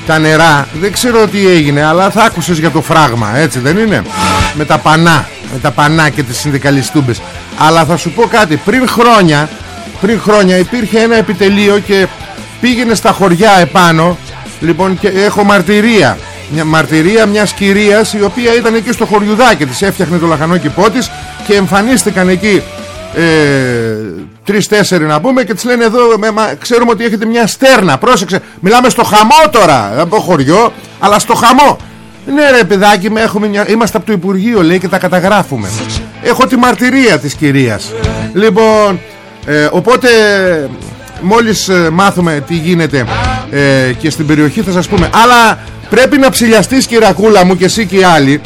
Τα νερά Δεν ξέρω τι έγινε Αλλά θα άκουσες για το φράγμα Έτσι δεν είναι; Με τα πανά Με τα πανά και τις συνδικαλιστούμπες. Αλλά θα σου πω κάτι Πριν χρόνια Πριν χρόνια υπήρχε ένα επιτελείο Και πήγαινε στα χωριά επάνω Λοιπόν και έχω μαρτυρία. Μια μαρτυρία μιας κυρίας η οποία ήταν εκεί στο χωριουδάκι της έφτιαχνε το λαχανό κηπό της και εμφανίστηκαν εκεί ε, τρεις-τέσσερι να πούμε και της λένε εδώ με, μα, ξέρουμε ότι έχετε μια στέρνα πρόσεξε. Μιλάμε στο χαμό τώρα από χωριό αλλά στο χαμό. Ναι ρε παιδάκι με έχουμε μια... είμαστε από το Υπουργείο λέει και τα καταγράφουμε. Έχω τη μαρτυρία της κυρίας. Λοιπόν ε, οπότε μόλις ε, μάθουμε τι γίνεται ε, και στην περιοχή θα σας πούμε. Αλλά πρέπει να ψηλιαστείς κυρακούλα μου και εσύ και οι άλλοι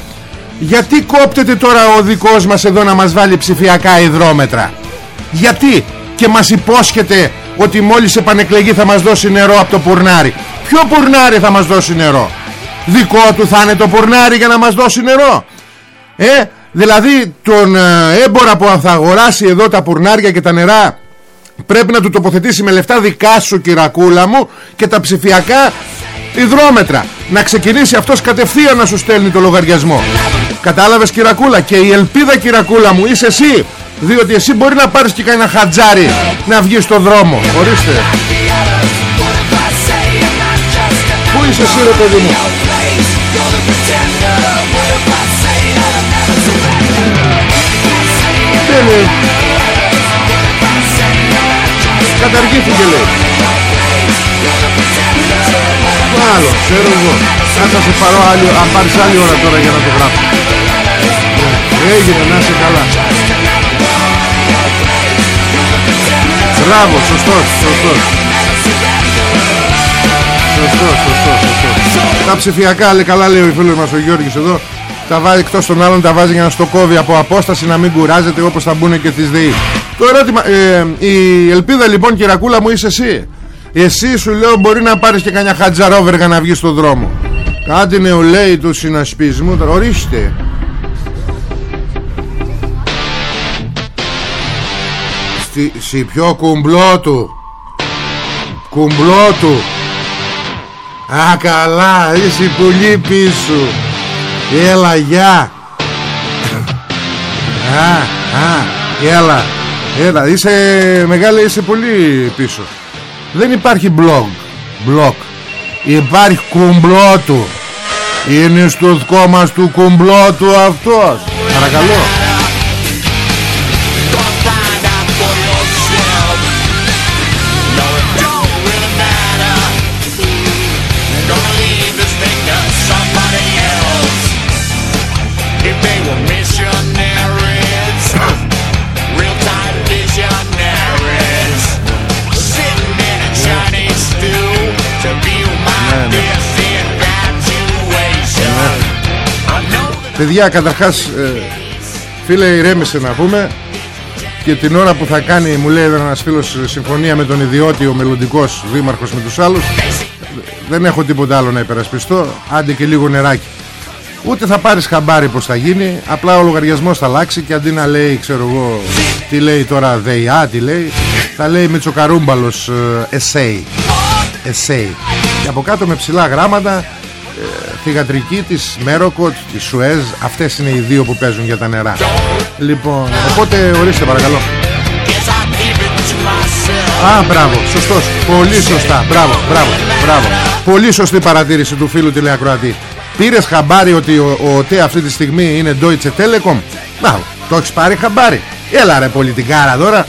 γιατί κόπτεται τώρα ο δικός μας εδώ να μας βάλει ψηφιακά υδρόμετρα; Γιατί; Και μας υπόσχεται ότι μόλις επανεκλεγεί θα μας δώσει νερό από το πουρνάρι. Ποιο πουρνάρι θα μας δώσει νερό; Δικό του θα είναι το πουρνάρι για να μας δώσει νερό. Ε, δηλαδή τον ε, έμπορα που θα αγοράσει εδώ τα πουρνάρια και τα νερά πρέπει να του τοποθετήσει με λεφτά δικά σου κυρακούλα μου και τα ψηφιακά υδρόμετρα. Να ξεκινήσει αυτός κατευθείαν να σου στέλνει το λογαριασμό. Κατάλαβες κυρακούλα και η ελπίδα κυρακούλα μου είσαι εσύ. Διότι εσύ μπορεί να πάρεις και κανένα χατζάρι να βγεις στο δρόμο. Ορίστε. Πού είσαι εσύ ρε παιδί μου; Δεν είναι Καταργήθηκε λέει Άλλο, ξέρω εγώ. Θα σε πάρω άλλη, αν πάρεις άλλη ώρα τώρα για να το γράψω. Έγινε, να είσαι καλά. Μπράβο, σωστός, σωστός. Σωστός, σωστός, σωστός. Τα ψηφιακά, λέει καλά λέει ο φίλος μας ο Γιώργης εδώ. Τα βάζει εκτός των άλλων τα βάζει για να στο κόβει από απόσταση να μην κουράζεται όπως θα μπουν και τις ΔΕΗ. Το ερώτημα ε, η ελπίδα λοιπόν κυρακούλα μου είσαι εσύ; Εσύ σου λέω μπορεί να πάρεις και κανένα χατζαρόβεργα να βγεις στον δρόμο. Κάτι νεολαίοι του συνασπισμού ορίστε. Στη, στη πιο κουμπλό του. Κουμπλό του. Α καλά είσαι πολύ πίσω. Έλα γεια. Α, α, έλα. Έλα είσαι μεγάλη είσαι πολύ πίσω Δεν υπάρχει blog. Blog. Υπάρχει κουμπλό του. Είναι στο δικό μας του κουμπλό του αυτός. Παρακαλώ Παιδιά καταρχάς ε, Φίλε ηρέμησε να πούμε Και την ώρα που θα κάνει Μου λέει ένας φίλος συμφωνία με τον ιδιώτη Ο μελλοντικός δήμαρχος με τους άλλους Δεν έχω τίποτα άλλο να υπερασπιστώ Άντε και λίγο νεράκι. Ούτε θα πάρεις χαμπάρι πως θα γίνει Απλά ο λογαριασμός θα αλλάξει Και αντί να λέει ξέρω εγώ Τι λέει τώρα ΔΕΙΑ τι λέει Θα λέει με τσοκαρούμπαλος ε, Essay. Και από κάτω με ψηλά γράμματα θηγατρική της Μέροκοτ, της Σουέζ. Αυτές είναι οι δύο που παίζουν για τα νερά. Λοιπόν, οπότε ορίστε παρακαλώ. Α, μπράβο, σωστός. Πολύ σωστά, μπράβο, μπράβο, μπράβο. Πολύ σωστή παρατήρηση του φίλου τηλεακροατή. Πήρες χαμπάρι ότι ο, ο ΟΤΕ αυτή τη στιγμή είναι Deutsche Telekom; Μπράβο, το έχεις πάρει χαμπάρι. Έλα ρε πολιτικάρα τώρα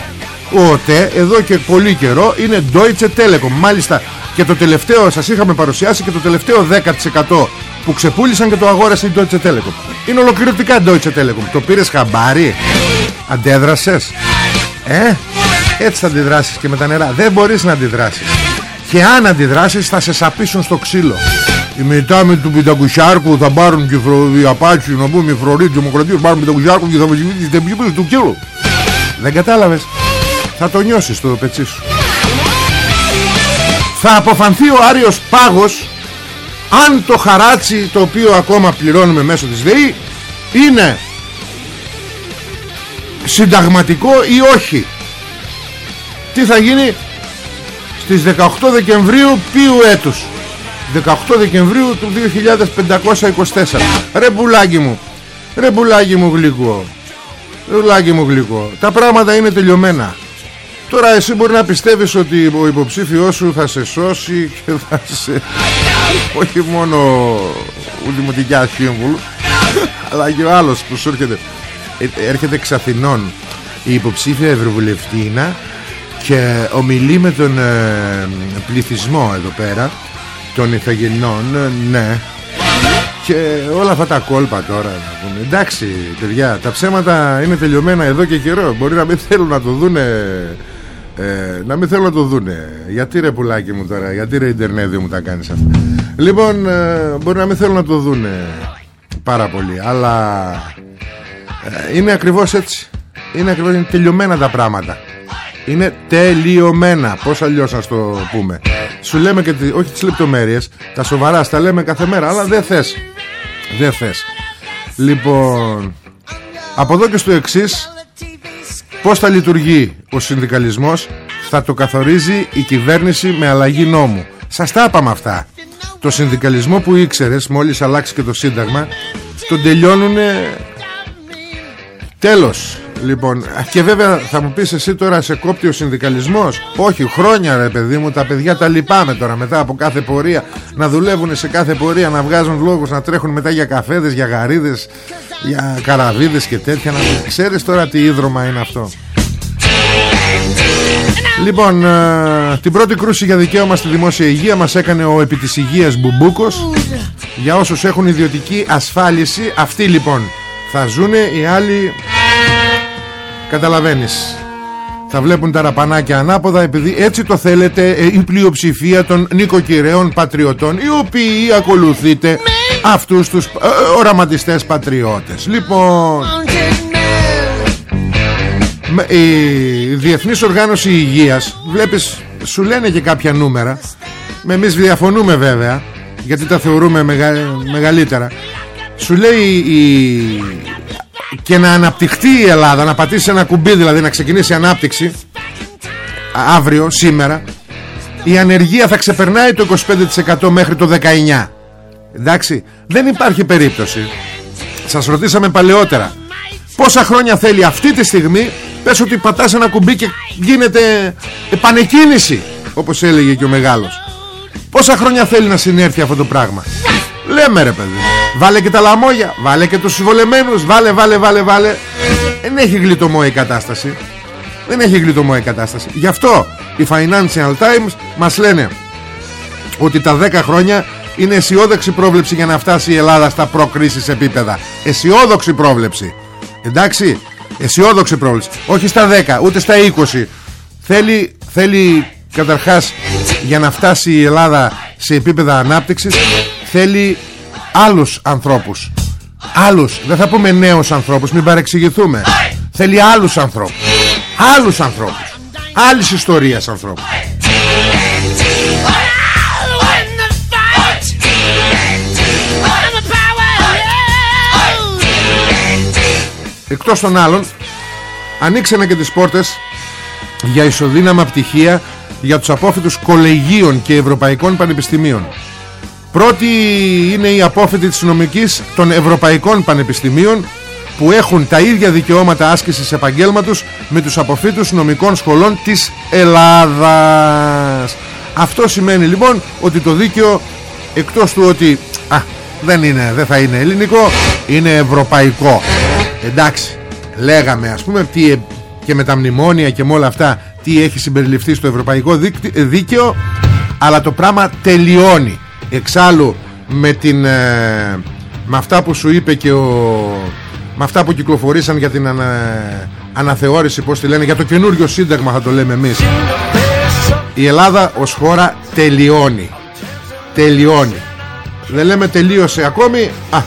Ο ΟΤΕ εδώ και πολύ καιρό είναι Deutsche Telekom. Μάλιστα και το τελευταίο σας είχαμε παρουσιάσει και το τελευταίο 10% που ξεπούλησαν και το αγόρασε η Deutsche Telekom. Είναι ολοκληρωτικά Deutsche Telekom. Το πήρες χαμπάρι, αντέδρασες; Ε, έτσι θα αντιδράσεις και με τα νερά. Δεν μπορείς να αντιδράσεις. Και αν αντιδράσεις θα σε σαπίσουν στο ξύλο. Οι μετάμοι του Πιτακουσιάρκου θα πάρουν και οι Απάτσι να πούμε οι Φροροί Δημοκρατίες πάρουν Πιτακουσιάρκου και θα με του κύλου. Δεν κατάλαβες; Θα το νιώσεις το πετσί σου. Θα αποφανθεί ο Άριος Πάγος αν το χαράτσι το οποίο ακόμα πληρώνουμε μέσω της ΔΕΗ είναι συνταγματικό ή όχι. Τι θα γίνει στις 18 Δεκεμβρίου ποιου έτους; 18 Δεκεμβρίου του 2524 ρε πουλάκι μου ρε πουλάκι μου γλυκό ρε πουλάκι μου γλυκό τα πράγματα είναι τελειωμένα. Τώρα εσύ μπορεί να πιστεύεις ότι ο υποψήφιός σου θα σε σώσει και θα σε... Όχι μόνο δημοτικιάς σύμβουλου αλλά και ο άλλος που σου έρχεται. Ε, έρχεται εξ Αθηνών η υποψήφια ευρωβουλευτήνα και ομιλεί με τον ε, πληθυσμό εδώ πέρα των Ιθαγενών ε, ναι. Και όλα αυτά τα κόλπα τώρα να πούμε. εντάξει παιδιά τα ψέματα είναι τελειωμένα εδώ και καιρό. Μπορεί να μην θέλουν να το δούνε ε, να μην θέλουν να το δούνε. Γιατί ρε πουλάκι μου τώρα γιατί ρε Ιντερνέδιο μου τα κάνεις αυτά λοιπόν ε, μπορεί να μην θέλουν να το δούνε πάρα πολύ αλλά ε, είναι ακριβώς έτσι. Είναι ακριβώς είναι τελειωμένα τα πράγματα. Είναι τελειωμένα πως αλλιώς να το πούμε. Σου λέμε και τις, όχι τις λεπτομέρειες τα σοβαρά στα λέμε κάθε μέρα αλλά δεν θες. Δεν θες. Λοιπόν από εδώ και στο εξής Πώς θα λειτουργεί ο συνδικαλισμός Θα το καθορίζει η κυβέρνηση με αλλαγή νόμου. Σας τα είπαμε αυτά Το συνδικαλισμό που ήξερες Μόλις αλλάξει και το σύνταγμα Τον τελειώνουνε Τέλος. Λοιπόν, και βέβαια θα μου πεις εσύ τώρα σε κόπτει ο συνδικαλισμός; Όχι, χρόνια ρε παιδί μου Τα παιδιά τα λυπάμαι τώρα μετά από κάθε πορεία Να δουλεύουν σε κάθε πορεία Να βγάζουν λόγους, να τρέχουν μετά για καφέδες Για γαρίδες, για καραβίδες και τέτοια. Να... Ξέρεις τώρα τι ίδρωμα είναι αυτό Λοιπόν, ε, την πρώτη κρούση για δικαίωμα στη δημόσια υγεία μας έκανε ο επί της υγείας Μπουμπούκος. Για όσους έχουν ιδιωτική ασφάλιση Αυτοί λοιπόν θα ζουνε, οι άλλοι Καταλαβαίνεις. Θα βλέπουν τα ραπανάκια ανάποδα επειδή έτσι το θέλετε ε, η πλειοψηφία των νοικοκυρέων πατριωτών οι οποίοι ακολουθείτε αυτούς τους ε, οραματιστές πατριώτες. Λοιπόν η Διεθνής Οργάνωση Υγείας βλέπεις σου λένε και κάποια νούμερα. Με εμείς διαφωνούμε βέβαια γιατί τα θεωρούμε μεγαλύτερα. Σου λέει η, και να αναπτυχθεί η Ελλάδα να πατήσει ένα κουμπί δηλαδή να ξεκινήσει ανάπτυξη αύριο, σήμερα η ανεργία θα ξεπερνάει το 25% μέχρι το 19% εντάξει δεν υπάρχει περίπτωση. Σας ρωτήσαμε παλαιότερα. Πόσα χρόνια θέλει αυτή τη στιγμή πες ότι πατάς ένα κουμπί και γίνεται επανεκκίνηση όπως έλεγε και ο μεγάλος. Πόσα χρόνια θέλει να συνέρθει αυτό το πράγμα; Λέμε ρε παιδί. Βάλε και τα λαμόγια Βάλε και τους συμβολεμένους Βάλε βάλε βάλε βάλε. Δεν έχει γλιτωμό η κατάσταση. Δεν έχει γλιτωμό η κατάσταση. Γι' αυτό οι Financial Times Μας λένε Ότι τα 10 χρόνια είναι αισιόδοξη πρόβλεψη για να φτάσει η Ελλάδα στα προκρίσεις επίπεδα. Αισιόδοξη πρόβλεψη. Εντάξει Αισιόδοξη πρόβλεψη Όχι στα 10 ούτε στα 20 Θέλει, θέλει καταρχάς για να φτάσει η Ελλάδα σε επίπεδα ανάπτυξης θέλει άλλους ανθρώπους άλλους, δεν θα πούμε νέους ανθρώπους μην παρεξηγηθούμε θέλει άλλους ανθρώπους άλλους ανθρώπους άλλης ιστορίας ανθρώπους Εκτός των άλλων Ανοίξανε και τις πόρτες Για ισοδύναμα πτυχία Για τους απόφοιτους κολεγίων Και ευρωπαϊκών πανεπιστημίων Πρώτη είναι η απόφοιτη της νομικής των Ευρωπαϊκών Πανεπιστημίων που έχουν τα ίδια δικαιώματα άσκησης επαγγέλματος με τους αποφύτους νομικών σχολών της Ελλάδας. Αυτό σημαίνει λοιπόν ότι το δίκαιο εκτός του ότι α, δεν, είναι, δεν θα είναι ελληνικό, είναι ευρωπαϊκό. Εντάξει, λέγαμε ας πούμε τι, ε, και με τα μνημόνια και με όλα αυτά τι έχει συμπεριληφθεί στο ευρωπαϊκό δίκαιο αλλά το πράγμα τελειώνει. Εξάλλου με, την, ε, με αυτά που σου είπε και ο, με αυτά που κυκλοφορήσαν για την αναθεώρηση πως τη λένε για το καινούριο σύνταγμα θα το λέμε εμείς. Η Ελλάδα ως χώρα τελειώνει. Τελειώνει. Δεν λέμε τελείωσε ακόμη. Α,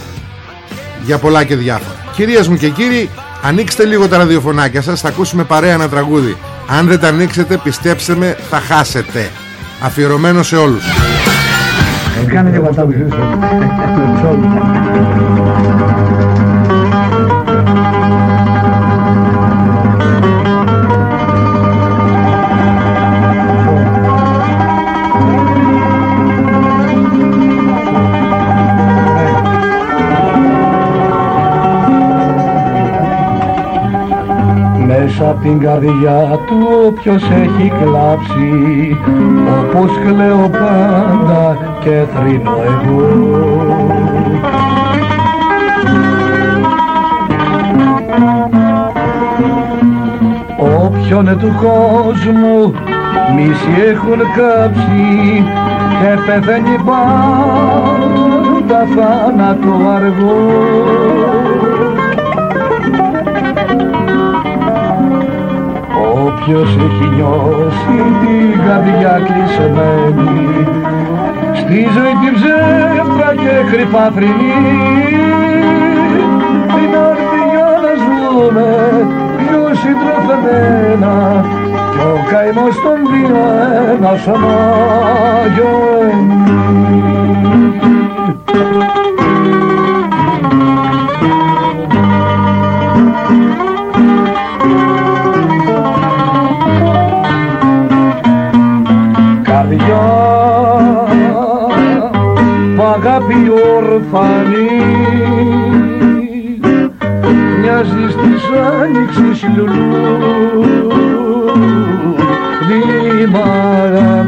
για πολλά και διάφορα κυρίες μου και κύριοι ανοίξτε λίγο τα ραδιοφωνάκια σας θα ακούσουμε παρέα ένα τραγούδι. Αν δεν τα ανοίξετε πιστέψτε με θα χάσετε. Αφιερωμένο σε όλους. Κάνε λίγο τα απ' την καρδιά του ποιος έχει κλάψει. Όπως κλαίω πάντα και θρύνω εγώ. Όποιον του κόσμου μισή έχουν κάψει και πεθαίνει πάντα θάνατο αργό Όποιος έχει νιώσει την καρδιά κλεισμένη. Στη ζωή την ψεύτρα και κρυφά θρηνή. Την όρθη για να ζούμε πιο συντροφεμένα κι ο καημός των δύο ένας ανάγιον μοιάζεις της άνοιξης λουλούδι μαγαμένο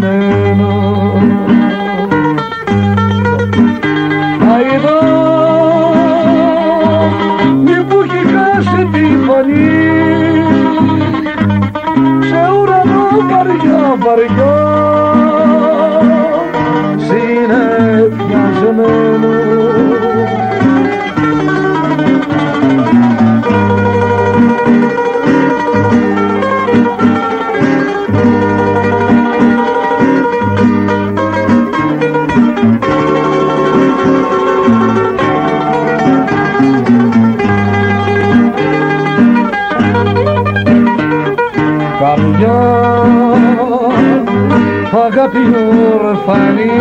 αγάπη ορφανή.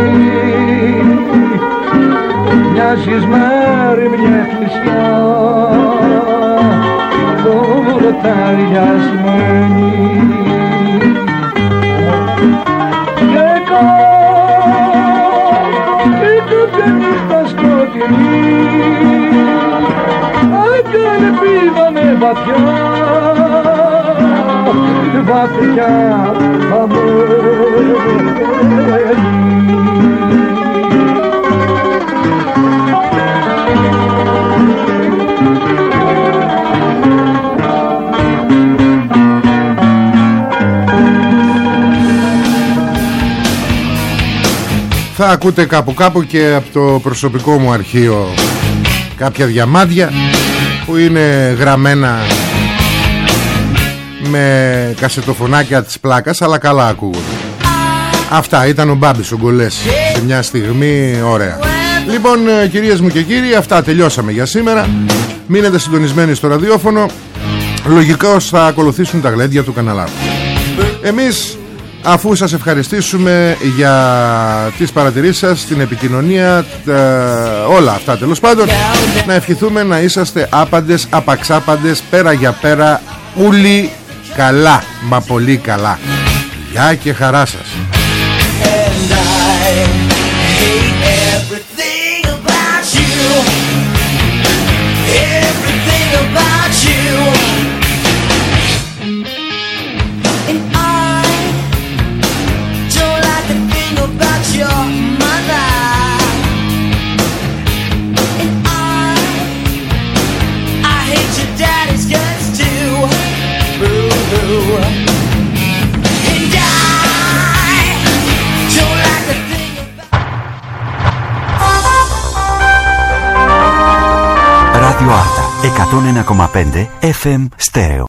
Μοιάζεις με μια εκκλησιά χορταριασμένη και κάτι κάποια νύχτα σκοτεινή. Άκια ελπίδα με βαθιά βαθιά Θα ακούτε κάπου κάπου και από το προσωπικό μου αρχείο κάποια διαμάντια που είναι γραμμένα με κασετοφωνάκια της πλάκας αλλά καλά ακούγονται. Αυτά ήταν ο Μπάμπης ο Γκολές σε μια στιγμή ωραία. Λοιπόν ε, κυρίες μου και κύριοι αυτά τελειώσαμε για σήμερα. Μείνετε συντονισμένοι στο ραδιόφωνο. Λογικώς θα ακολουθήσουν τα γλέντια του καναλάρχου Εμείς αφού σας ευχαριστήσουμε για τις παρατηρήσεις σας Την επικοινωνία τα... Όλα αυτά τέλος πάντων Να ευχηθούμε να είσαστε άπαντες Απαξάπαντες πέρα για πέρα Ούλοι καλά Μα πολύ καλά. Γεια και χαρά σας εκατόν ενα κομμάτια FM Στέο